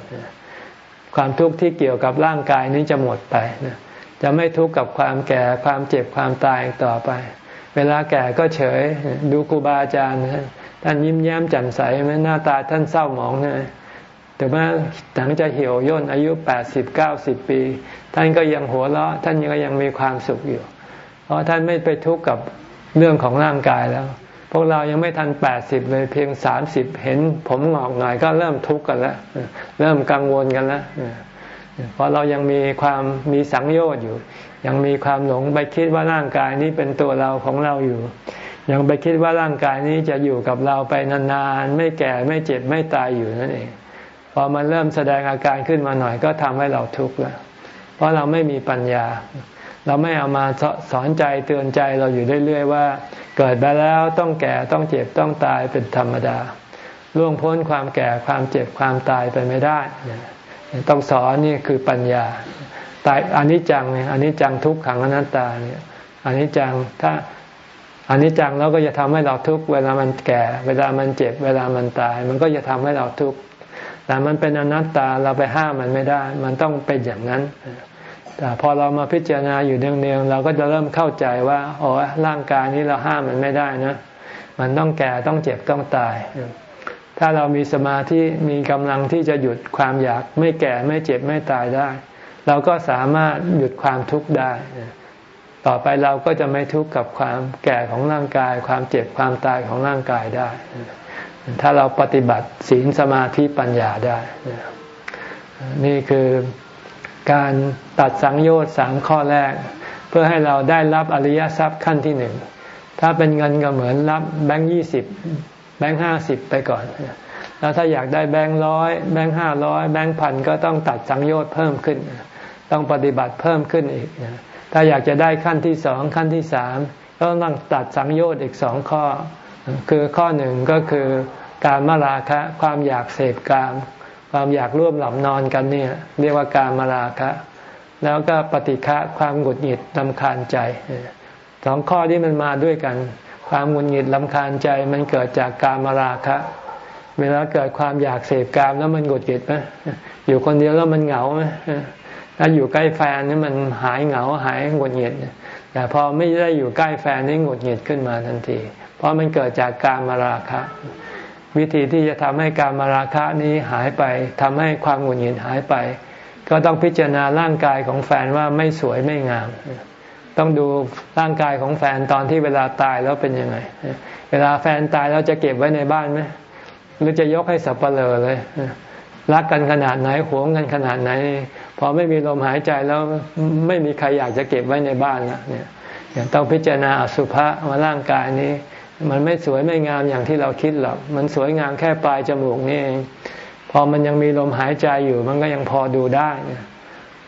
ความทุกข์ที่เกี่ยวกับร่างกายนี้จะหมดไปจะไม่ทุกข์กับความแก่ความเจ็บความตายต่อไป เวลาแก่ก็เฉยดูครูบาอาจารย์ท่านยิ้มแย้มแจ่มใสไหมหน้าตาท่านเศร้าหมองนะแต่ว่าหลังจะเหี่ยวย่นอายุแปดสิบเก้าสิบปี ท่านก็ยังหัวเราะท่านก็ยังมีความสุขอยู่ เพราะท่านไม่ไปทุกข์กับเรื่องของร่างกายแล้ว พวกเรายังไม่ทันแปดสิบเลยเพียงสามสิบเห็น ผมหงอกหน่อยก็เริ่มทุกข์กันแล้วเริ่มกังวลกันแล้วเพราะเรายังมีความมีสังโยชน์อยู่ ยังมีความหลงไปคิดว่าร่างกายนี้เป็นตัวเราของเราอยู่ ยังไปคิดว่าร่างกายนี้จะอยู่กับเราไปนานๆไม่แก่ไม่เจ็บไม่ตายอยู่นั่นเองพอมันเริ่มแสดงอาการขึ้นมาหน่อยก็ทำให้เราทุกข์แล้วเพราะเราไม่มีปัญญา เราไม่เอามาสอนใจเตือนใจเราอยู่เรื่อยๆว่า เกิดไปแล้วต้องแก่ต้องเจ็บต้องตายเป็นธรรมดาล่วงพ้นความแก่ความเจ็บความตายไปไม่ได้ ต้องสอนนี่คือปัญญาตายอนิจจังเนี่ยอนิจจังทุกขังอนัตตาเนี่ยอนิจจังถ้าอนิจจังแล้วก็จะทำให้เราทุกข์เวลามันแก่ เวลามันเจ็บ เวลามันตาย มันก็จะทำให้เราทุกข์แต่มันเป็นอนัตตาเราไปห้ามมันไม่ได้ มันต้องเป็นอย่างนั้น แต่พอเรามาพิจารณาอยู่เนืองๆเราก็จะเริ่มเข้าใจว่าโอ๋อร่างกายนี้เราห้ามมันไม่ได้นะ มันต้องแก่ต้องเจ็บต้องตาย ถ้าเรามีสมาธิมีกำลังที่จะหยุดความอยากไม่แก่ไม่เจ็บไม่ตายได้ เราก็สามารถหยุดความทุกข์ได้ ต่อไปเราก็จะไม่ทุกข์กับความแก่ของร่างกาย ความเจ็บความตายของร่างกายได้ ถ้าเราปฏิบัติศีลสมาธิปัญญาได้นี่คือ การตัดสังโยชน์สามข้อแรก เพื่อให้เราได้รับอริยทรัพย์ขั้นที่หนึ่งถ้าเป็นเงินก็เหมือนรับแบงค์ยี่สิบแบงค์ห้าสิบไปก่อน แล้วถ้าอยากได้แบงค์ร้อยแบงค์ห้าร้อยแบงค์พันก็ต้องตัดสังโยชน์เพิ่มขึ้น ต้องปฏิบัติเพิ่มขึ้นอีกถ้าอยากจะได้ขั้นที่สองขั้นที่สามก็ต้องตัดสังโยชน์อีกสองข้อ คือข้อหนึ่งก็คือการมาราคะความอยากเสพกาม ความอยากร่วมหลับนอนกันเนี่ยเรียกว่าการมาราคะ แล้วก็ปฏิฆะความหงุดหงิดลำคาญใจสองข้อที่มันมาด้วยกัน ความหงุนหงิดลำคาญใจมันเกิดจากการมาราคะ เวลาเกิดความอยากเสพกามแล้วมันหงุดหงิดไหมอยู่คนเดียวแล้วมันเหงาไหมถ้าอยู่ใกล้แฟนนี่มันหายเหงาหายหงุดหงิดแต่พอไม่ได้อยู่ใกล้แฟนนี่หงุดหงิดขึ้นมาทันที เพราะมันเกิดจากการมาราคะ วิธีที่จะทำให้การมาราคะนี้หายไปทำให้ความหงุดหงิดหายไป ก็ต้องพิจารณาร่างกายของแฟนว่าไม่สวยไม่งาม ต้องดูร่างกายของแฟนตอนที่เวลาตายแล้วเป็นยังไง เวลาแฟนตายแล้วจะเก็บไว้ในบ้านไหมหรือจะยกให้สับเปลอเลยรักกันขนาดไหนหวงกันขนาดไหน พอไม่มีลมหายใจแล้วไม่มีใครอยากจะเก็บไว้ในบ้านนะเนี่ยต้องพิจารณาอสุภะว่าร่างกายนี้ มันไม่สวยไม่งามอย่างที่เราคิดหรอก มันสวยงามแค่ปลายจมูกนี่เอง พอมันยังมีลมหายใจอยู่ มันก็ยังพอดูได้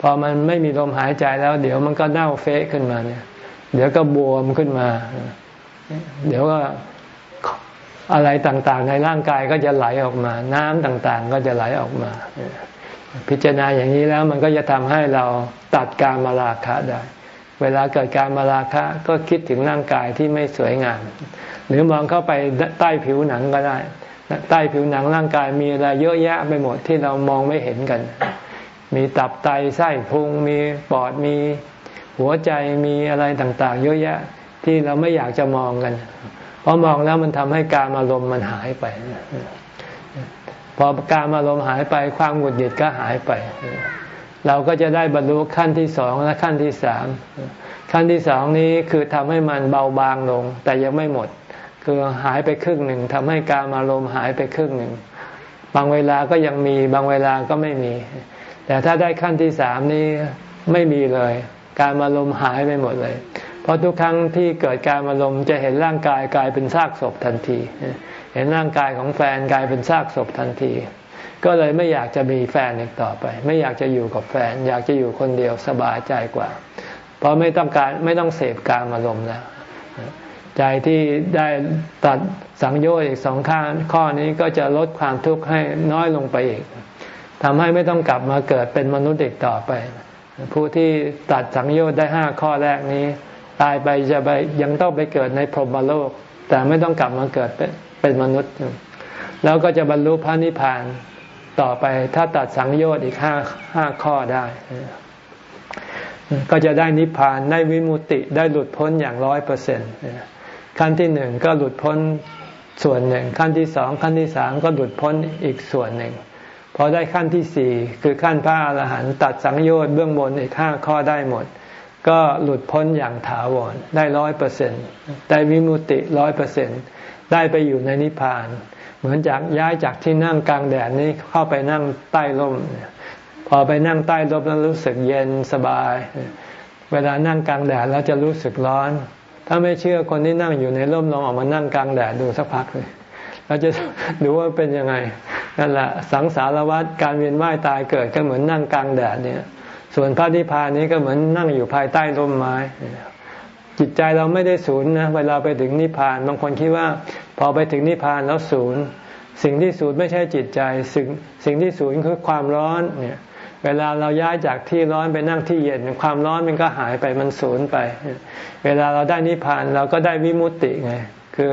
พอมันไม่มีลมหายใจแล้ว เดี๋ยวมันก็เน่าเฟะขึ้นมาเนี่ย เดี๋ยวก็บวมขึ้นมา เดี๋ยวก็อะไรต่างๆ ในร่างกายก็จะไหลออกมา น้ำต่างๆ ก็จะไหลออกมา พิจารณาอย่างนี้แล้วมันก็จะทำให้เราตัดการมาราคะได้ เวลาเกิดการมาราคะก็คิดถึงร่างกายที่ไม่สวยงาม หรือมองเข้าไปใต้ผิวหนังก็ได้ ใต้ผิวหนังร่างกายมีอะไรเยอะแยะไปหมดที่เรามองไม่เห็นกัน มีตับไตไส้พุงมีปอดมีหัวใจมีอะไรต่างๆ เยอะแยะที่เราไม่อยากจะมองกัน เพราะมองแล้วมันทำให้การอารมณ์มันหายไป พอการอารมณ์หายไปความหงุดหงิดก็หายไป เราก็จะได้บรรลุขั้นที่สองและขั้นที่สามขั้นที่สองนี้คือทำให้มันเบาบางลง แต่ยังไม่หมด คือหายไปครึ่งหนึ่งทำให้การอารมณ์หายไปครึ่งหนึ่ง บางเวลาก็ยังมีบางเวลาก็ไม่มี แต่ถ้าได้ขั้นที่สามนี้ไม่มีเลย การมาลมหายไปหมดเลย เพราะทุกครั้งที่เกิดการมาลมจะเห็นร่างกายกลายเป็นซากศพทันที เห็นร่างกายของแฟนกลายเป็นซากศพทันที ก็เลยไม่อยากจะมีแฟนอีกต่อไป ไม่อยากจะอยู่กับแฟน อยากจะอยู่คนเดียวสบายใจกว่า เพราะไม่ต้องการไม่ต้องเสพการมาลมแล้ว ใจที่ได้ตัดสังโยชน์อีกสองข้อข้อนี้ก็จะลดความทุกข์ให้น้อยลงไปอีกทำให้ไม่ต้องกลับมาเกิดเป็นมนุษย์อีกต่อไป ผู้ที่ตัดสังโยชน์ได้ห้าข้อแรกนี้ ตายไปจะไปยังต้องไปเกิดในพรหมโลก แต่ไม่ต้องกลับมาเกิดเป็นมนุษย์ แล้วก็จะบรรลุพระนิพพานต่อไปถ้าตัดสังโยชน์อีกห้าห้าข้อได้ ก็จะได้นิพพานได้วิมุติได้หลุดพ้นอย่างร้อยเปอร์เซ็นต์ ขั้นที่หนึ่งก็หลุดพ้นส่วนหนึ่ง ขั้นที่สองขั้นที่สามก็หลุดพ้นอีกส่วนหนึ่งพอได้ขั้นที่สี่คือขั้นพระอรหันต์ตัดสังโยชน์เบื้องบนอีกห้าข้อได้หมด ก็หลุดพ้นอย่างถาวรได้ร้อยเปอร์เซ็นต์ได้วิมุติร้อยเปอร์เซ็นต์ได้ไปอยู่ในนิพพาน เหมือนจากย้ายจากที่นั่งกลางแดดนี้เข้าไปนั่งใต้ร่ม พอไปนั่งใต้ร่มแล้วรู้สึกเย็นสบาย เวลานั่งกลางแดดแล้วจะรู้สึกร้อน ถ้าไม่เชื่อคนที่นั่งอยู่ในร่มลองออกมานั่งกลางแดดดูสักพักเลยเราจะดูว่าเป็นยังไงนั่นแหละสังสารวัฏการเวียนว่ายตายเกิดก็เหมือนนั่งกลางแดดเนี่ย ส่วนพระนิพพานนี้ก็เหมือนนั่งอยู่ภายใต้ร่มไม้ จิตใจเราไม่ได้ศูนย์นะเวลาไปถึงนิพพานบางคนคิดว่า พอไปถึงนิพพานแล้วศูนย์ สิ่งที่ศูนย์ไม่ใช่จิตใจสิ่งสิ่งที่ศูนย์คือความร้อนเนี่ย เวลาเราย้ายจากที่ร้อนไปนั่งที่เย็น ความร้อนมันก็หายไปมันศูนย์ไป เวลาเราได้นิพพานเราก็ได้วิมุตติไง คือ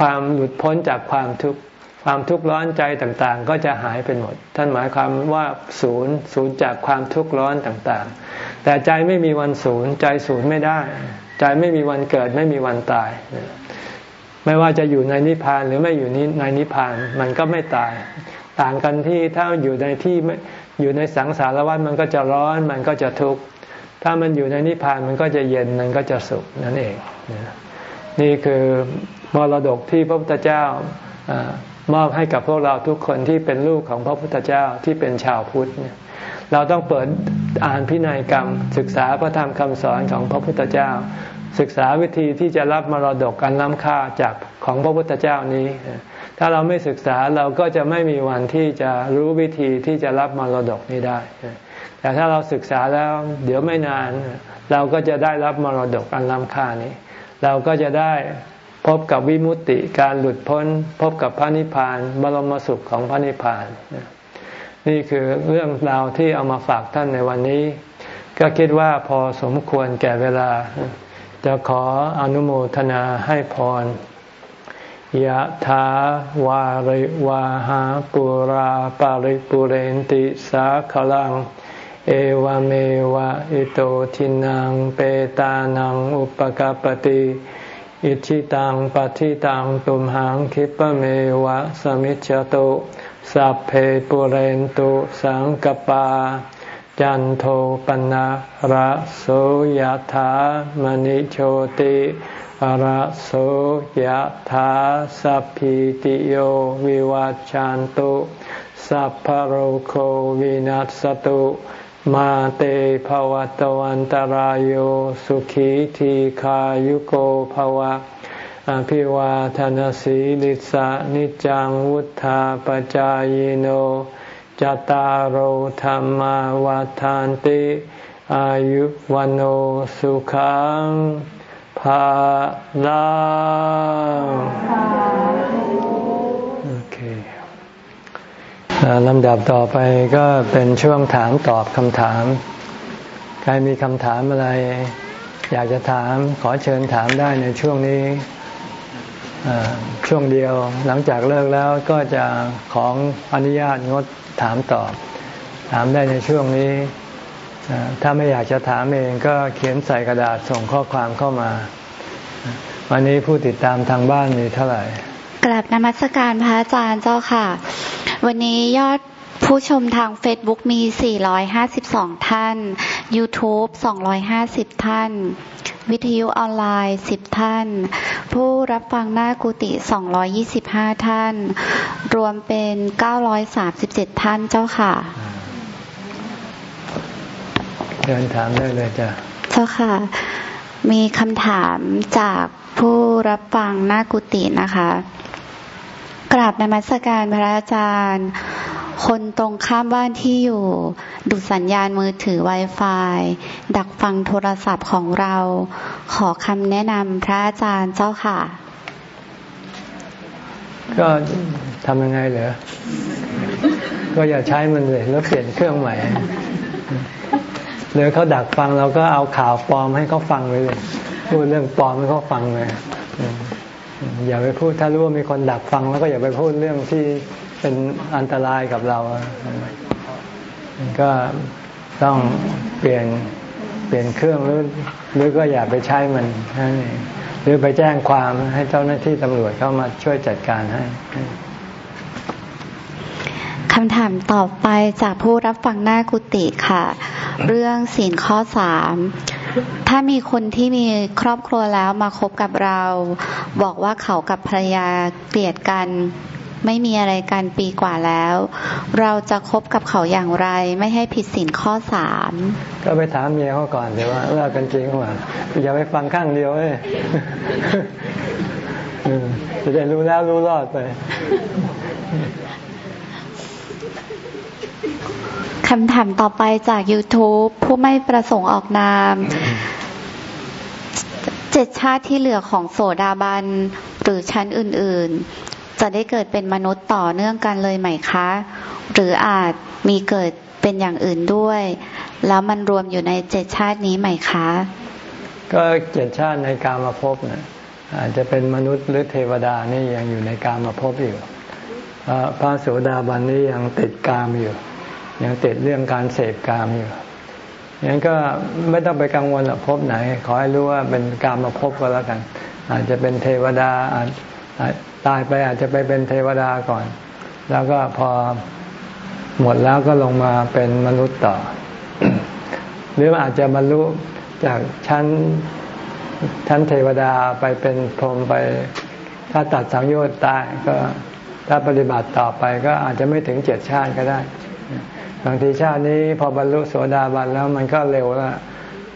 ความหลุดพ้นจากความทุกข์ความทุกข์ร้อนใจต่างๆ ก็จะหายไปหมด ท่านหมายความว่าศูนย์ศูนย์จากความทุกข์ร้อนต่างๆ แต่ใจไม่มีวันศูนย์ใจศูนย์ไม่ได้ ใจไม่มีวันเกิดไม่มีวันตาย ไม่ว่าจะอยู่ในนิพพานหรือไม่อยู่ในนิพพานมันก็ไม่ตาย ต่างกันที่ถ้าอยู่ในที่ อยู่ในสังสารวัฏมันก็จะร้อนมันก็จะทุกข์ถ้ามันอยู่ในนิพพานมันก็จะเย็นมันก็จะสุขนั่นเองนี่คือมรดกที่พระพุทธเจ้ามอบให้กับพวกเราทุกคนที่เป็นลูกของพระพุทธเจ้าที่เป็นชาวพุทธเราต้องเปิดอ่านพินัยกรรม ศึกษาพระธรรมคำสอนของพระพุทธเจ้า ศึกษาวิธีที่จะรับมรดกการล้ำค่าจากของพระพุทธเจ้านี้ ถ้าเราไม่ศึกษาเราก็จะไม่มีวันที่จะรู้วิธีที่จะรับมรดกนี้ได้ แต่ถ้าเราศึกษาแล้วเดี๋ยวไม่นาน เราก็จะได้รับมรดกการล้ำค่านี้ เราก็จะได้พบกับวิมุตติการหลุดพ้น พบกับพระนิพพานบรมสุขของพระนิพพาน นี่คือเรื่องราวที่เอามาฝากท่านในวันนี้ ก็คิดว่าพอสมควรแก่เวลา จะขออนุโมทนาให้พร ยะถาวาริวาหาปุราปาริปุเรนติสาขลัง เอวเมวะอิโตทินังเปตานังอุปกปติอิชิตังปฏิตังตุมหังคิปเมวะสมิจจตุสัพเพปุเรนตุสังกปา จันโทปนะระโสยธามณิโชติระโสยธาสัพพิติโยวิวัจจันตุสัพพโรโควินัสตุมาเตภวัตวันตารโยสุขีทีขายุโกภวะ อภิวาทานสีลิสานิจังวุธาปจายโน จตารโหธรรมวาทานติ อายุวันโอสุขังภาลังโอเคลำดับต่อไปก็เป็นช่วงถามตอบคำถาม ใครมีคำถามอะไร อยากจะถามขอเชิญถามได้ในช่วงนี้ช่วงเดียวหลังจากเลิกแล้วก็จะของอนุญาตงด ถามตอบ ถามได้ในช่วงนี้ ถ้าไม่อยากจะถามเองก็เขียนใส่กระดาษส่งข้อความเข้ามา วันนี้ผู้ติดตามทางบ้านมีเท่าไหร่กลับนมัสการพระอาจารย์เจ้าค่ะ วันนี้ยอด ผู้ชมทาง Facebook มี 452 ท่าน YouTube 250 ท่าน วิทยุออนไลน์ 10 ท่าน ผู้รับฟังหน้ากุฏิ225 ท่าน รวมเป็น 937 ท่านเจ้าค่ะเดินถามได้เลยจ้ะ เจ้าค่ะ มีคำถามจากผู้รับฟังหน้ากุฏินะคะ กราบนมัสการพระอาจารย์ คนตรงข้ามบ้านที่อยู่ ดูสัญญาณมือถือ Wi-Fi ดักฟังโทรศัพท์ของเรา ขอคำแนะนำพระอาจารย์เจ้าค่ะ ก็ทำยังไงเหรอ ก็อย่าใช้มันเลย แล้วเปลี่ยนเครื่องใหม่หรือเขาดักฟังเราก็เอาข่าวปลอมให้เขาฟังเลยพูดเรื่องปลอมให้เขาฟังเลยอย่าไปพูดถ้ารู้ว่ามีคนดักฟังแล้วก็อย่าไปพูดเรื่องที่ เป็นอันตรายกับเรา ก็ต้องเปลี่ยนเปลี่ยนเครื่องหรือหรือก็อย่าไปใช้มันนั่นเองหรือไปแจ้งความให้เจ้าหน้าที่ตำรวจเข้ามาช่วยจัดการให้คำถามต่อไปจากผู้รับฟังหน้ากุฏิค่ะ เรื่องศีลข้อสามถ้ามีคนที่มีครอบครัวแล้วมาคบกับเรา บอกว่าเขากับภรรยาเกลียดกัน ไม่มีอะไรกันปีกว่าแล้ว เราจะคบกับเขาอย่างไร ไม่ให้ผิดศีลข้อสามก็ไปถามเมียเขาก่อนเดี๋ยวว่าเลิกกันจริงว่าอย่าไปฟังข้างเดียวเลยจะได้รู้แล้วรู้รอดไปคำถามต่อไปจาก YouTube ผู้ไม่ประสงค์ออกนามเจ็ดชาติที่เหลือของโสดาบันหรือชั้นอื่น ๆ จะได้เกิดเป็นมนุษย์ต่อเนื่องกันเลยไหมคะ หรืออาจมีเกิดเป็นอย่างอื่นด้วย แล้วมันรวมอยู่ในเจ็ดชาตินี้ไหมคะ ก็เจ็ดชาติในกามาพบนะอาจจะเป็นมนุษย์หรือเทวดานี่ยังอยู่ในกามาพบอยู่พระโสดาบันนี้ยังติดกามอยู่ ยังติดเรื่องการเสพกามอยู่ย่างนั้นก็ไม่ต้องไปกังวลหรอกพบไหน ขอให้รู้ว่าเป็นกามมาพบก็แล้วกัน อาจจะเป็นเทวดาอาจ ตายไปอาจจะไปเป็นเทวดาก่อน แล้วก็พอหมดแล้วก็ลงมาเป็นมนุษย์ต่อ หรืออาจจะบรรลุจากชั้นชั้นเทวดาไปเป็นพรหมไปถ้าตัดสังโยชน์ตายก็ถ้าปฏิบัติต่อไปก็อาจจะไม่ถึงเจ็ดชาติก็ได้ บางทีชาตินี้พอบรรลุโสดาบันแล้วมันก็เร็วแล้ว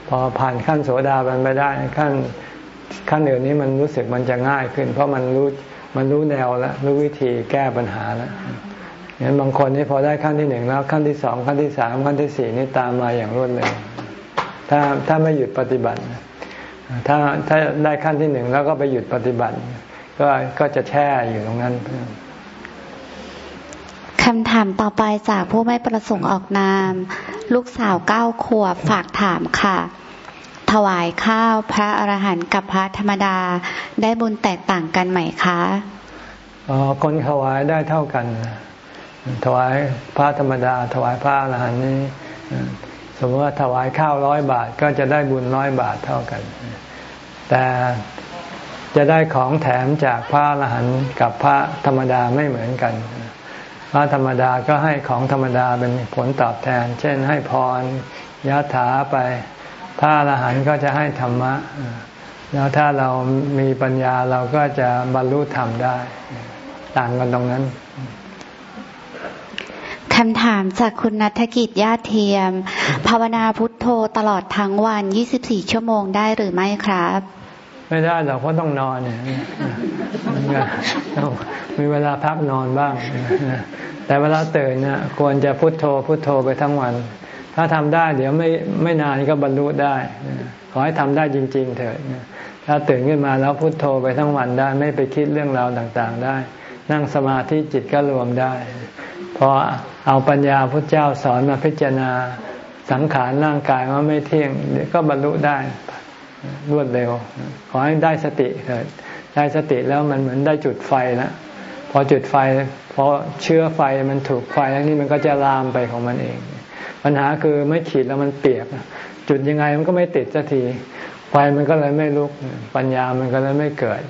พอผ่านขั้นโสดาบันไปได้ขั้น ขั้นอื่นนี้มันรู้สึกมันจะง่ายขึ้น เพราะมันรู้มันรู้แนวแล้วรู้วิธีแก้ปัญหาแล้วงั้นบางคนนี่พอได้ขั้นที่หนึ่งแล้วขั้นที่สองขั้นที่สามขั้นที่สี่นี่ตามมาอย่างรวดเร็วถ้าถ้าไม่หยุดปฏิบัติ ถ้าถ้าได้ขั้นที่หนึ่งแล้วก็ไปหยุดปฏิบัติ ก็ก็จะแช่อยู่ตรงนั้นคำถามต่อไปจากผู้ไม่ประสงค์ออกนาม ลูกสาวเก้าขวบฝากถามค่ะ ถวายข้าวพระอรหันต์กับพระธรรมดาได้บุญแตกต่างกันไหมคะอ๋อคนถวายได้เท่ากัน ถวายพระธรรมดา ถวายพระอรหันต์นี้สมมติว่าถวายข้าวร้อยบาทก็จะได้บุญร้อยบาทเท่ากัน แต่จะได้ของแถมจากพระอรหันต์กับพระธรรมดาไม่เหมือนกัน พระธรรมดาก็ให้ของธรรมดาเป็นผลตอบแทน เช่นให้พรยะถาไป พระอรหันต์ก็จะให้ธรรมะ แล้วถ้าเรามีปัญญาเราก็จะบรรลุธรรมได้ ต่างกันตรงนั้นคำถามจากคุณนัฐกิจญาติเทียม ภาวนาพุทโธตลอดทั้งวัน 24 ชั่วโมงได้หรือไม่ครับ ไม่ได้หรอกเพราะต้องนอนเนี่ยต้องมีเวลาพักนอนบ้าง แต่เวลาตื่นเนี่ยควรจะพุโทโธพุโทโธไปทั้งวัน ถ้าทำได้เดี๋ยวไม่ไม่นานก็บรรลุได้ ขอให้ทำได้จริง ๆ เถิดถ้าตื่นขึ้นมาแล้วพุโทโธไปทั้งวันได้ไม่ไปคิดเรื่องราวต่างๆได้ นั่งสมาธิจิตก็รวมได้พอเอาปัญญาพุทธเจ้าสอนมาพิจารณาสังขารร่างกายว่าไม่เที่ยงก็บรรลุได้รวดเร็ว ขอให้ได้สติเถิดได้สติแล้วมันเหมือนได้จุดไฟแล้วพอจุดไฟพอเชื้อไฟมันถูกไฟแล้วนี่มันก็จะลามไปของมันเอง ปัญหาคือไม่ขีดแล้วมันเปียก จุดยังไงมันก็ไม่ติดสักทีไฟมันก็เลยไม่ลุกปัญญามันก็เลยไม่เกิด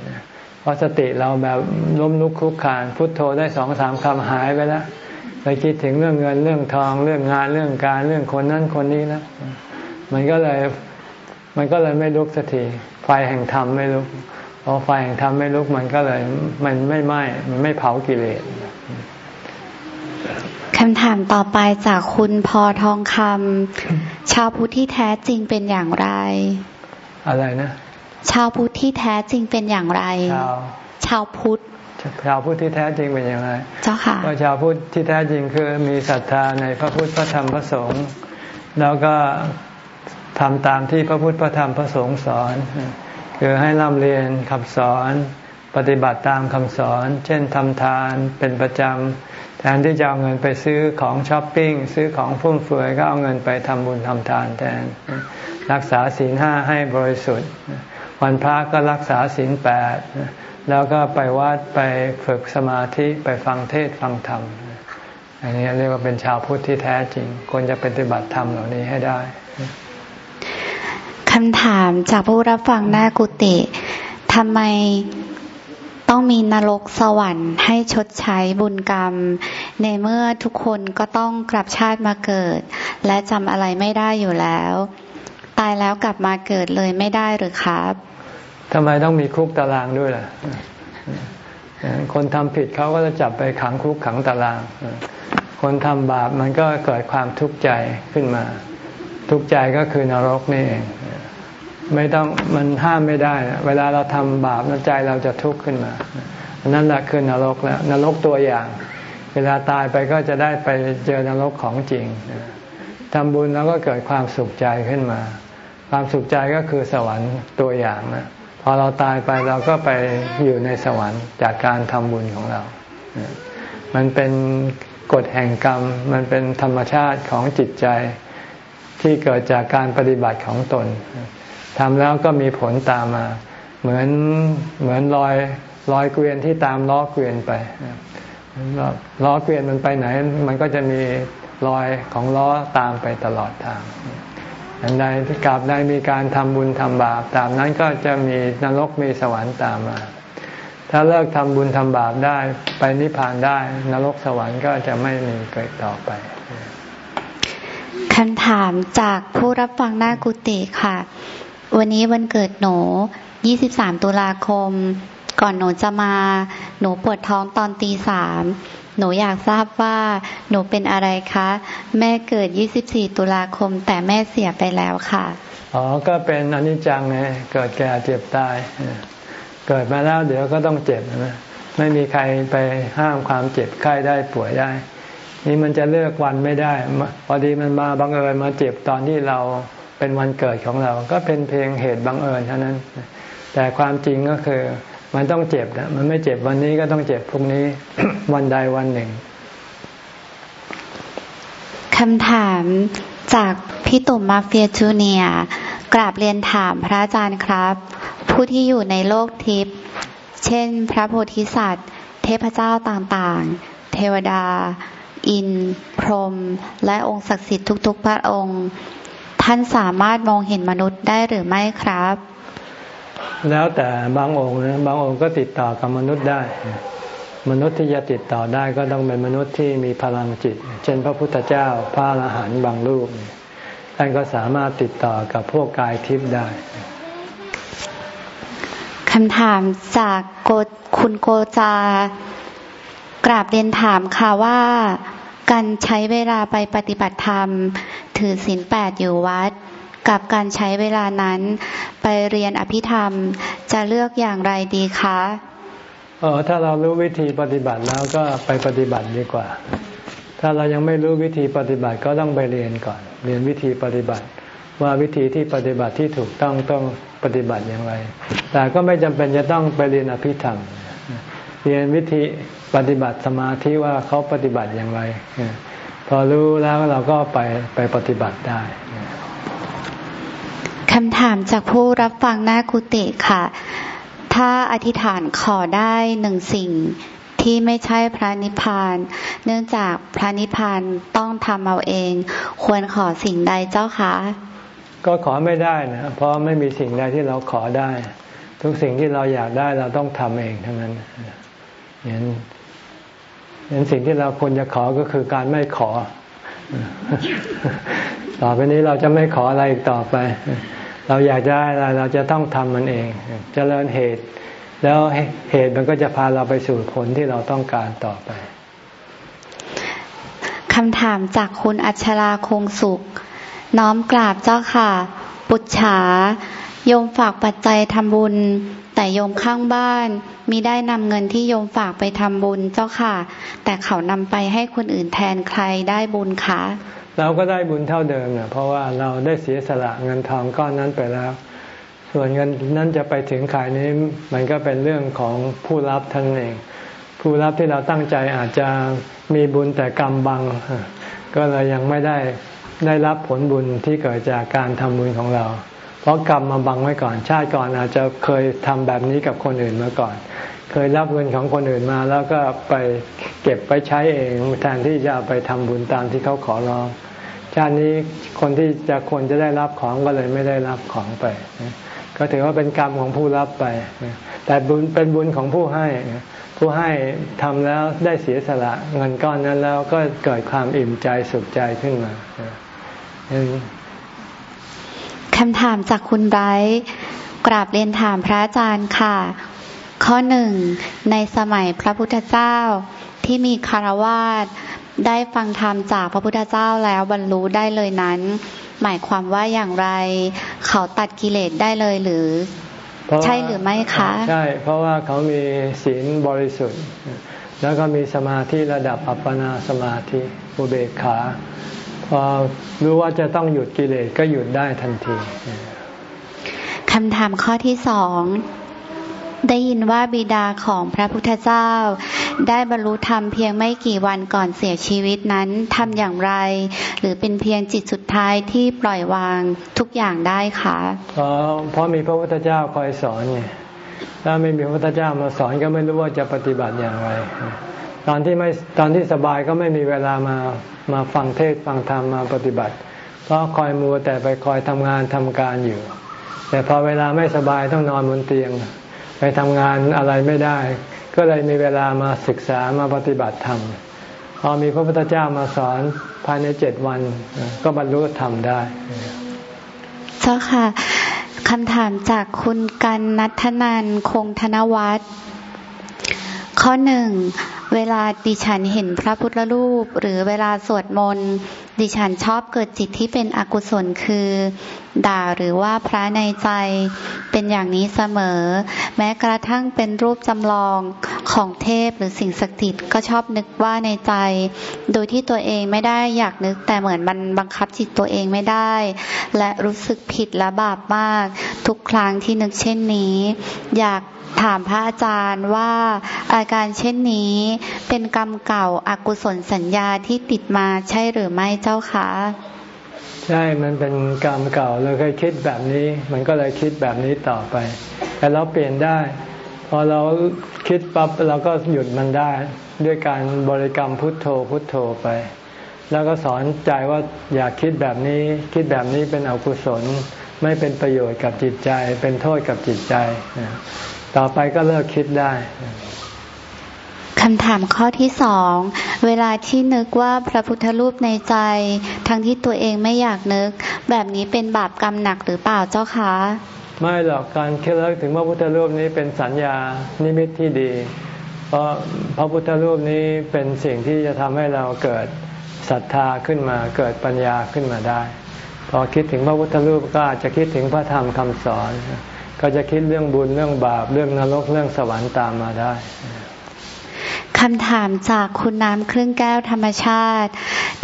เพราะสติเราแบบล้มลุกคลุกคานพุทโธได้สองสามคำหายไปแล้วไปคิดถึงเรื่องเงินเรื่องทองเรื่องงานเรื่องการเรื่องคนนั้นคนนี้แล้วมันก็เลยมันก็เลยไม่ลุกสักทีไฟแห่งธรรมไม่ลุกพอไฟแห่งธรรมไม่ลุกมันก็เลยมันไม่ไหม้มันไม่เผากิเลส คำถามต่อไปจากคุณพอทองคำชาวพุทธที่แท้จริงเป็นอย่างไร อะไรนะ ชาวพุทธที่แท้จริงเป็นอย่างไร ชาวชาวพุทธชาวพุทธที่แท้จริงเป็นอย่างไร เจ้าค่ะก็ชาวพุทธที่แท้จริงคือมีศรัทธาในพระพุทธพระธรรมพระสงฆ์แล้วก็ทำตามที่พระพุทธพระธรรมพระสงฆ์สอน คือให้ร่ำเรียนคำสอน ปฏิบัติตามคำสอน เช่นทำทานเป็นประจำ แทนที่จะเอาเงินไปซื้อของช้อปปิ้งซื้อของฟุ่มเฟือยก็เอาเงินไปทำบุญทำทานแทน รักษาศีลห้าให้บริสุทธิ์ วันพระก็รักษาศีลแปดแล้วก็ไปวัดไปฝึกสมาธิไปฟังเทศฟังธรรม อันนี้เรียกว่าเป็นชาวพุทธที่แท้จริง ควรจะปฏิบัติธรรมเหล่านี้ให้ได้คำถามจากผู้รับฟังหน้ากุฏิทำไม ต้องมีนรกสวรรค์ให้ชดใช้บุญกรรม ในเมื่อทุกคนก็ต้องกลับชาติมาเกิด และจำอะไรไม่ได้อยู่แล้ว ตายแล้วกลับมาเกิดเลยไม่ได้หรือครับทำไมต้องมีคุกตารางด้วยล่ะคนทำผิดเขาก็จะจับไปขังคุกขังตาราง คนทำบาปมันก็เกิดความทุกข์ใจขึ้นมา ทุกข์ใจก็คือนรกนี่เอง ไม่ต้องมันห้ามไม่ได้ เวลาเราทำบาปนใจเราจะทุกข์ขึ้นมานั่นแหละคือนรกแล้วนรกตัวอย่าง เวลาตายไปก็จะได้ไปเจอนรกของจริงทำบุญแล้วก็เกิดความสุขใจขึ้นมา ความสุขใจก็คือสวรรค์ตัวอย่างนะพอเราตายไปเราก็ไปอยู่ในสวรรค์จากการทำบุญของเรา มันเป็นกฎแห่งกรรม มันเป็นธรรมชาติของจิตใจที่เกิดจากการปฏิบัติของตน ทำแล้วก็มีผลตามมา เหมือนเหมือนรอยรอยเกวียนที่ตามล้อเกวียนไปล้อเกวียนมันไปไหน มันก็จะมีรอยของล้อตามไปตลอดทางอันใดที่กราบใดมีการทำบุญทำบาป ตามนั้นก็จะมีนรกมีสวรรค์ตามมา ถ้าเลิกทำบุญทำบาปได้ไปนิพพานได้ นรกสวรรค์ก็จะไม่มีเกิดต่อไปคำถามจากผู้รับฟังหน้ากุฏิค่ะ วันนี้วันเกิดหนู 23 ตุลาคม ก่อนหนูจะมา หนูปวดท้องตอนตีสาม หนูอยากทราบว่า หนูเป็นอะไรคะ แม่เกิด 24 ตุลาคม แต่แม่เสียไปแล้วค่ะ อ๋อ ก็เป็นอนิจจังไง เกิดแก่เจ็บตาย เกิดมาแล้วเดี๋ยวก็ต้องเจ็บนะ ไม่มีใครไปห้ามความเจ็บไข้ได้ป่วยได้ นี่มันจะเลือกวันไม่ได้ พอดีมันมาบังเอิญมาเจ็บตอนที่เรา เป็นวันเกิดของเรา ก็เป็นเพียงเหตุบังเอิญเท่านั้น แต่ความจริงก็คือมันต้องเจ็บนะมันไม่เจ็บวันนี้ก็ต้องเจ็บพรุ่งนี้วันใดวันหนึ่งคำถามจากพี่ตุ่มมาเฟียจูเนียกราบเรียนถามพระอาจารย์ครับ ผู้ที่อยู่ในโลกทิพย์เช่น พระโพธิสัตว์ เทพเจ้าต่างๆ เทวดา อิน พรหมและองค์ศักดิ์สิทธิ์ทุก ๆ พระองค์ ท่านสามารถมองเห็นมนุษย์ได้หรือไม่ครับ แล้วแต่บางองค์นะบางองค์ก็ติดต่อกับมนุษย์ได้ มนุษย์ที่จะติดต่อได้ก็ต้องเป็นมนุษย์ที่มีพลังจิต เช่น พระพุทธเจ้าพระอรหันต์บางรูปท่านก็สามารถติดต่อกับพวกกายทิพย์ได้คำถามจากโกคุณโกจา กราบเรียนถามค่ะว่า การใช้เวลาไปปฏิบัติธรรม ถือศีลแปดอยู่วัด กับการใช้เวลานั้น ไปเรียนอภิธรรมจะเลือกอย่างไรดีคะเออถ้าเรารู้วิธีปฏิบัติแล้วก็ไปปฏิบัติดีกว่า ถ้าเรายังไม่รู้วิธีปฏิบัติก็ต้องไปเรียนก่อน เรียนวิธีปฏิบัติ ว่าวิธีที่ปฏิบัติที่ถูกต้องต้องปฏิบัติอย่างไร แต่ก็ไม่จำเป็นจะต้องไปเรียนอภิธรรม เรียนวิธีปฏิบัติสมาธิว่าเขาปฏิบัติอย่างไร พอรู้แล้วเราก็ไปไปปฏิบัติได้คำถามจากผู้รับฟังหน้ากุติค่ะ ถ้าอธิษฐานขอได้หนึ่งสิ่งที่ไม่ใช่พระนิพพาน เนื่องจากพระนิพพานต้องทำเอาเอง ควรขอสิ่งใดเจ้าคะ ก็ขอไม่ได้นะเพราะไม่มีสิ่งใดที่เราขอได้ ทุกสิ่งที่เราอยากได้เราต้องทำเองทั้งนั้นเห็น เห็นสิ่งที่เราควรจะขอก็คือการไม่ขอ ต่อไปนี้เราจะไม่ขออะไรอีกต่อไป เราอยากได้อะไรเราจะต้องทำมันเองจเจริญเหตุ แล้วเหตุมันก็จะพาเราไปสู่ผลที่เราต้องการต่อไปคำถามจากคุณอัชราคงสุข น้อมกราบเจ้าค่ะ ปุจฉาโยมฝากปัจจัยทำบุญ แต่โยมข้างบ้านมีได้นำเงินที่โยมฝากไปทำบุญเจ้าค่ะ แต่เขานำไปให้คนอื่นแทนใครได้บุญคะเราก็ได้บุญเท่าเดิมเนี่ยเพราะว่าเราได้เสียสละเงินทองก้อนนั้นไปแล้ว ส่วนเงินนั้นจะไปถึงขายนี้มันก็เป็นเรื่องของผู้รับท่านเอง ผู้รับที่เราตั้งใจอาจจะมีบุญแต่กรรมบัง ก็เลยยังไม่ได้ได้รับผลบุญที่เกิดจากการทำบุญของเรา เพราะกรรมมาบังไว้ก่อน ชาติก่อนอาจจะเคยทำแบบนี้กับคนอื่นมาก่อน เคยรับเงินของคนอื่นมาแล้วก็ไปเก็บไปใช้เองแทนที่จะไปทำบุญตามที่เขาขอร้อง ชาตินี้คนที่จะควรจะได้รับของก็เลยไม่ได้รับของไป ก็ถือว่าเป็นกรรมของผู้รับไป แต่บุญเป็นบุญของผู้ให้ผู้ให้ทำแล้วได้เสียสละเงินก้อนนั้นแล้วก็เกิดความอิ่มใจสุขใจขึ้นมา คำถามจากคุณไร้กราบเรียนถามพระอาจารย์ค่ะ ข้อหนึ่ง ในสมัยพระพุทธเจ้าที่มีคารวาสได้ฟังธรรมจากพระพุทธเจ้าแล้วบรรลุได้เลยนั้น หมายความว่าอย่างไร เขาตัดกิเลสได้เลยหรือ ใช่หรือไม่คะ ใช่ เพราะว่าเขามีศีลบริสุทธิ์ แล้วก็มีสมาธิระดับอัปปนาสมาธิอุเบกขา พอรู้ว่าจะต้องหยุดกิเลสก็หยุดได้ทันทีคำถามข้อที่สองได้ยินว่าบิดาของพระพุทธเจ้า ได้บรรลุธรรมเพียงไม่กี่วันก่อนเสียชีวิตนั้นทำอย่างไร หรือเป็นเพียงจิตสุดท้ายที่ปล่อยวางทุกอย่างได้คะเพราะเพราะมีพระพุทธเจ้าคอยสอนไงถ้าไม่มีพระพุทธเจ้ามาสอนก็ไม่รู้ว่าจะปฏิบัติอย่างไร ตอนที่ไม่ตอนที่สบายก็ไม่มีเวลามามาฟังเทศฟังธรรมมาปฏิบัติ เพราะคอยมัวแต่ไปคอยทำงานทำการอยู่ แต่พอเวลาไม่สบายต้องนอนบนเตียง ไปทำงานอะไรไม่ได้ ก็เลยมีเวลามาศึกษามาปฏิบัติธรรมพอมีพระพุทธเจ้ามาสอนภายในเจ็ดวัน ก็บรรลุธรรมได้ เจ้าค่ะคำถามจากคุณกันนัทนันคงธนวัฒน์ข้อหนึ่ง เวลาดิฉันเห็นพระพุทธรูป หรือเวลาสวดมนต์ดิฉันชอบเกิดจิตที่เป็นอกุศลคือ ด่าหรือว่าพระในใจเป็นอย่างนี้เสมอ แม้กระทั่งเป็นรูปจำลองของเทพหรือสิ่งศักดิ์สิทธิ์ก็ชอบนึกว่าในใจ โดยที่ตัวเองไม่ได้อยากนึก แต่เหมือนมันบังคับจิตตัวเองไม่ได้ และรู้สึกผิดและบาปมาก ทุกครั้งที่นึกเช่นนี้ อยาก ถามพระอาจารย์ว่าอาการเช่นนี้เป็นกรรมเก่าอากุศลสัญญาที่ติดมาใช่หรือไม่เจ้าคะใช่ มันเป็นกรรมเก่าเราเคยคิดแบบนี้ มันก็เลยคิดแบบนี้ต่อไป แต่เราเปลี่ยนได้ พอเราคิดปั๊บเราก็หยุดมันได้ ด้วยการบริกรรมพุทโธพุทโธไป แล้วก็สอนใจว่าอย่าคิดแบบนี้ คิดแบบนี้เป็นอกุศล ไม่เป็นประโยชน์กับจิตใจ เป็นโทษกับจิตใจ ต่อไปก็เลิกคิดได้คำถามข้อที่สอง เวลาที่นึกว่าพระพุทธรูปในใจ ทั้งที่ตัวเองไม่อยากนึก แบบนี้เป็นบาปกรรมหนักหรือเปล่าเจ้าคะ ไม่หรอกการคิดเลิกถึงพระพุทธรูปนี้เป็นสัญญานิมิตที่ดี เพราะพระพุทธรูปนี้เป็นสิ่งที่จะทำให้เราเกิดศรัทธาขึ้นมาเกิดปัญญาขึ้นมาได้ พอคิดถึงพระพุทธรูปก็อาจจะคิดถึงพระธรรมคำสอน ก็จะคิดเรื่องบุญเรื่องบาปเรื่องนรกเรื่องสวรรค์ตามมาได้คำถามจากคุณน้ำครึ่งแก้วธรรมชาติ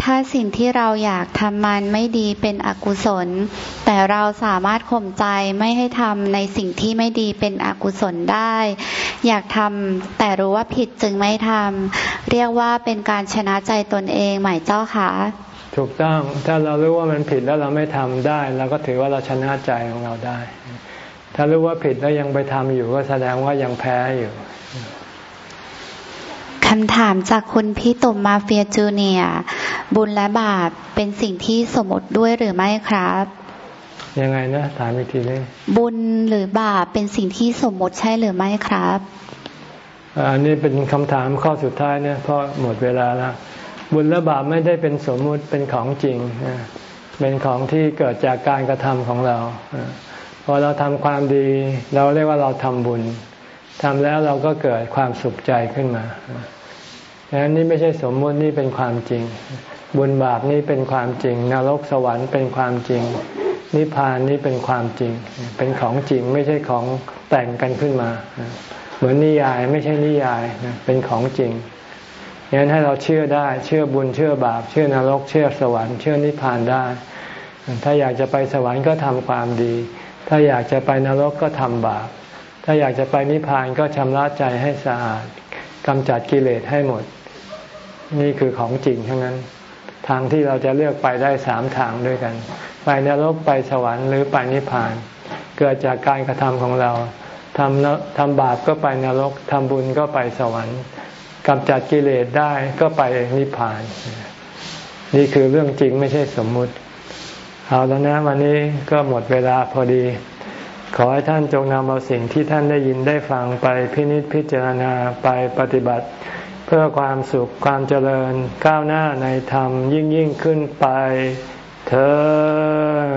ถ้าสิ่งที่เราอยากทำมันไม่ดีเป็นอกุศล แต่เราสามารถข่มใจไม่ให้ทำในสิ่งที่ไม่ดีเป็นอกุศลได้ อยากทำแต่รู้ว่าผิดจึงไม่ทำเรียกว่าเป็นการชนะใจตนเองหมายเจ้าคะถูกต้องถ้าเรารู้ว่ามันผิดแล้วเราไม่ทำได้เราก็ถือว่าเราชนะใจของเราได้ ถ้ารู้ว่าผิดแล้วยังไปทำอยู่ก็แสดงว่ายังแพ้อยู่คำถามจากคุณพี่ตุ่มมาเฟียจูเนียบุญและบาปเป็นสิ่งที่สมมติด้วยหรือไม่ครับ ยังไงนะถามอีกทีนึงบุญหรือบาปเป็นสิ่งที่สมมติใช่หรือไม่ครับอันนี้เป็นคำถามข้อสุดท้ายเนี่ยเพราะหมดเวลาแล้วบุญและบาปไม่ได้เป็นสมมุติเป็นของจริงเป็นของที่เกิดจากการกระทำของเรา พอเราทำความดี เราเรียกว่าเราทำบุญทำแล้วเราก็เกิดความสุขใจขึ้นมาดังนั้นนี่ไม่ใช่สมมตินี่เป็นความจริง บุญบาปนี่เป็นความจริง นรกสวรรค์เป็นความจริง นิพพานนี่เป็นความจริง เป็นของจริงไม่ใช่ของแต่งกันขึ้นมา เหมือนนิยายไม่ใช่นิยายเป็นของจริงดังนั้นให้เราเชื่อได้เชื่อบุญเชื่อบาป เชื่อนรกเชื่อสวรรค์เชื่อนิพพานได้ ถ้าอยากจะไปสวรรค์ก็ทำความดี ถ้าอยากจะไปนรกก็ทำบาป ถ้าอยากจะไปนิพพานก็ชำระใจให้สะอาดกำจัดกิเลสให้หมด นี่คือของจริงทั้งนั้น ทางที่เราจะเลือกไปได้สามทางด้วยกัน ไปนรกไปสวรรค์หรือไปนิพพาน เกิดจากการกระทำของเราทำทำบาปก็ไปนรกทำบุญก็ไปสวรรค์กำจัดกิเลสได้ก็ไปนิพพาน นี่คือเรื่องจริงไม่ใช่สมมุติ เอาแล้วนะวันนี้ก็หมดเวลาพอดี ขอให้ท่านจงนำเอาสิ่งที่ท่านได้ยินได้ฟังไปพินิจพิจารณาไปปฏิบัติ เพื่อความสุขความเจริญก้าวหน้าในธรรมยิ่งยิ่งขึ้นไปเธอ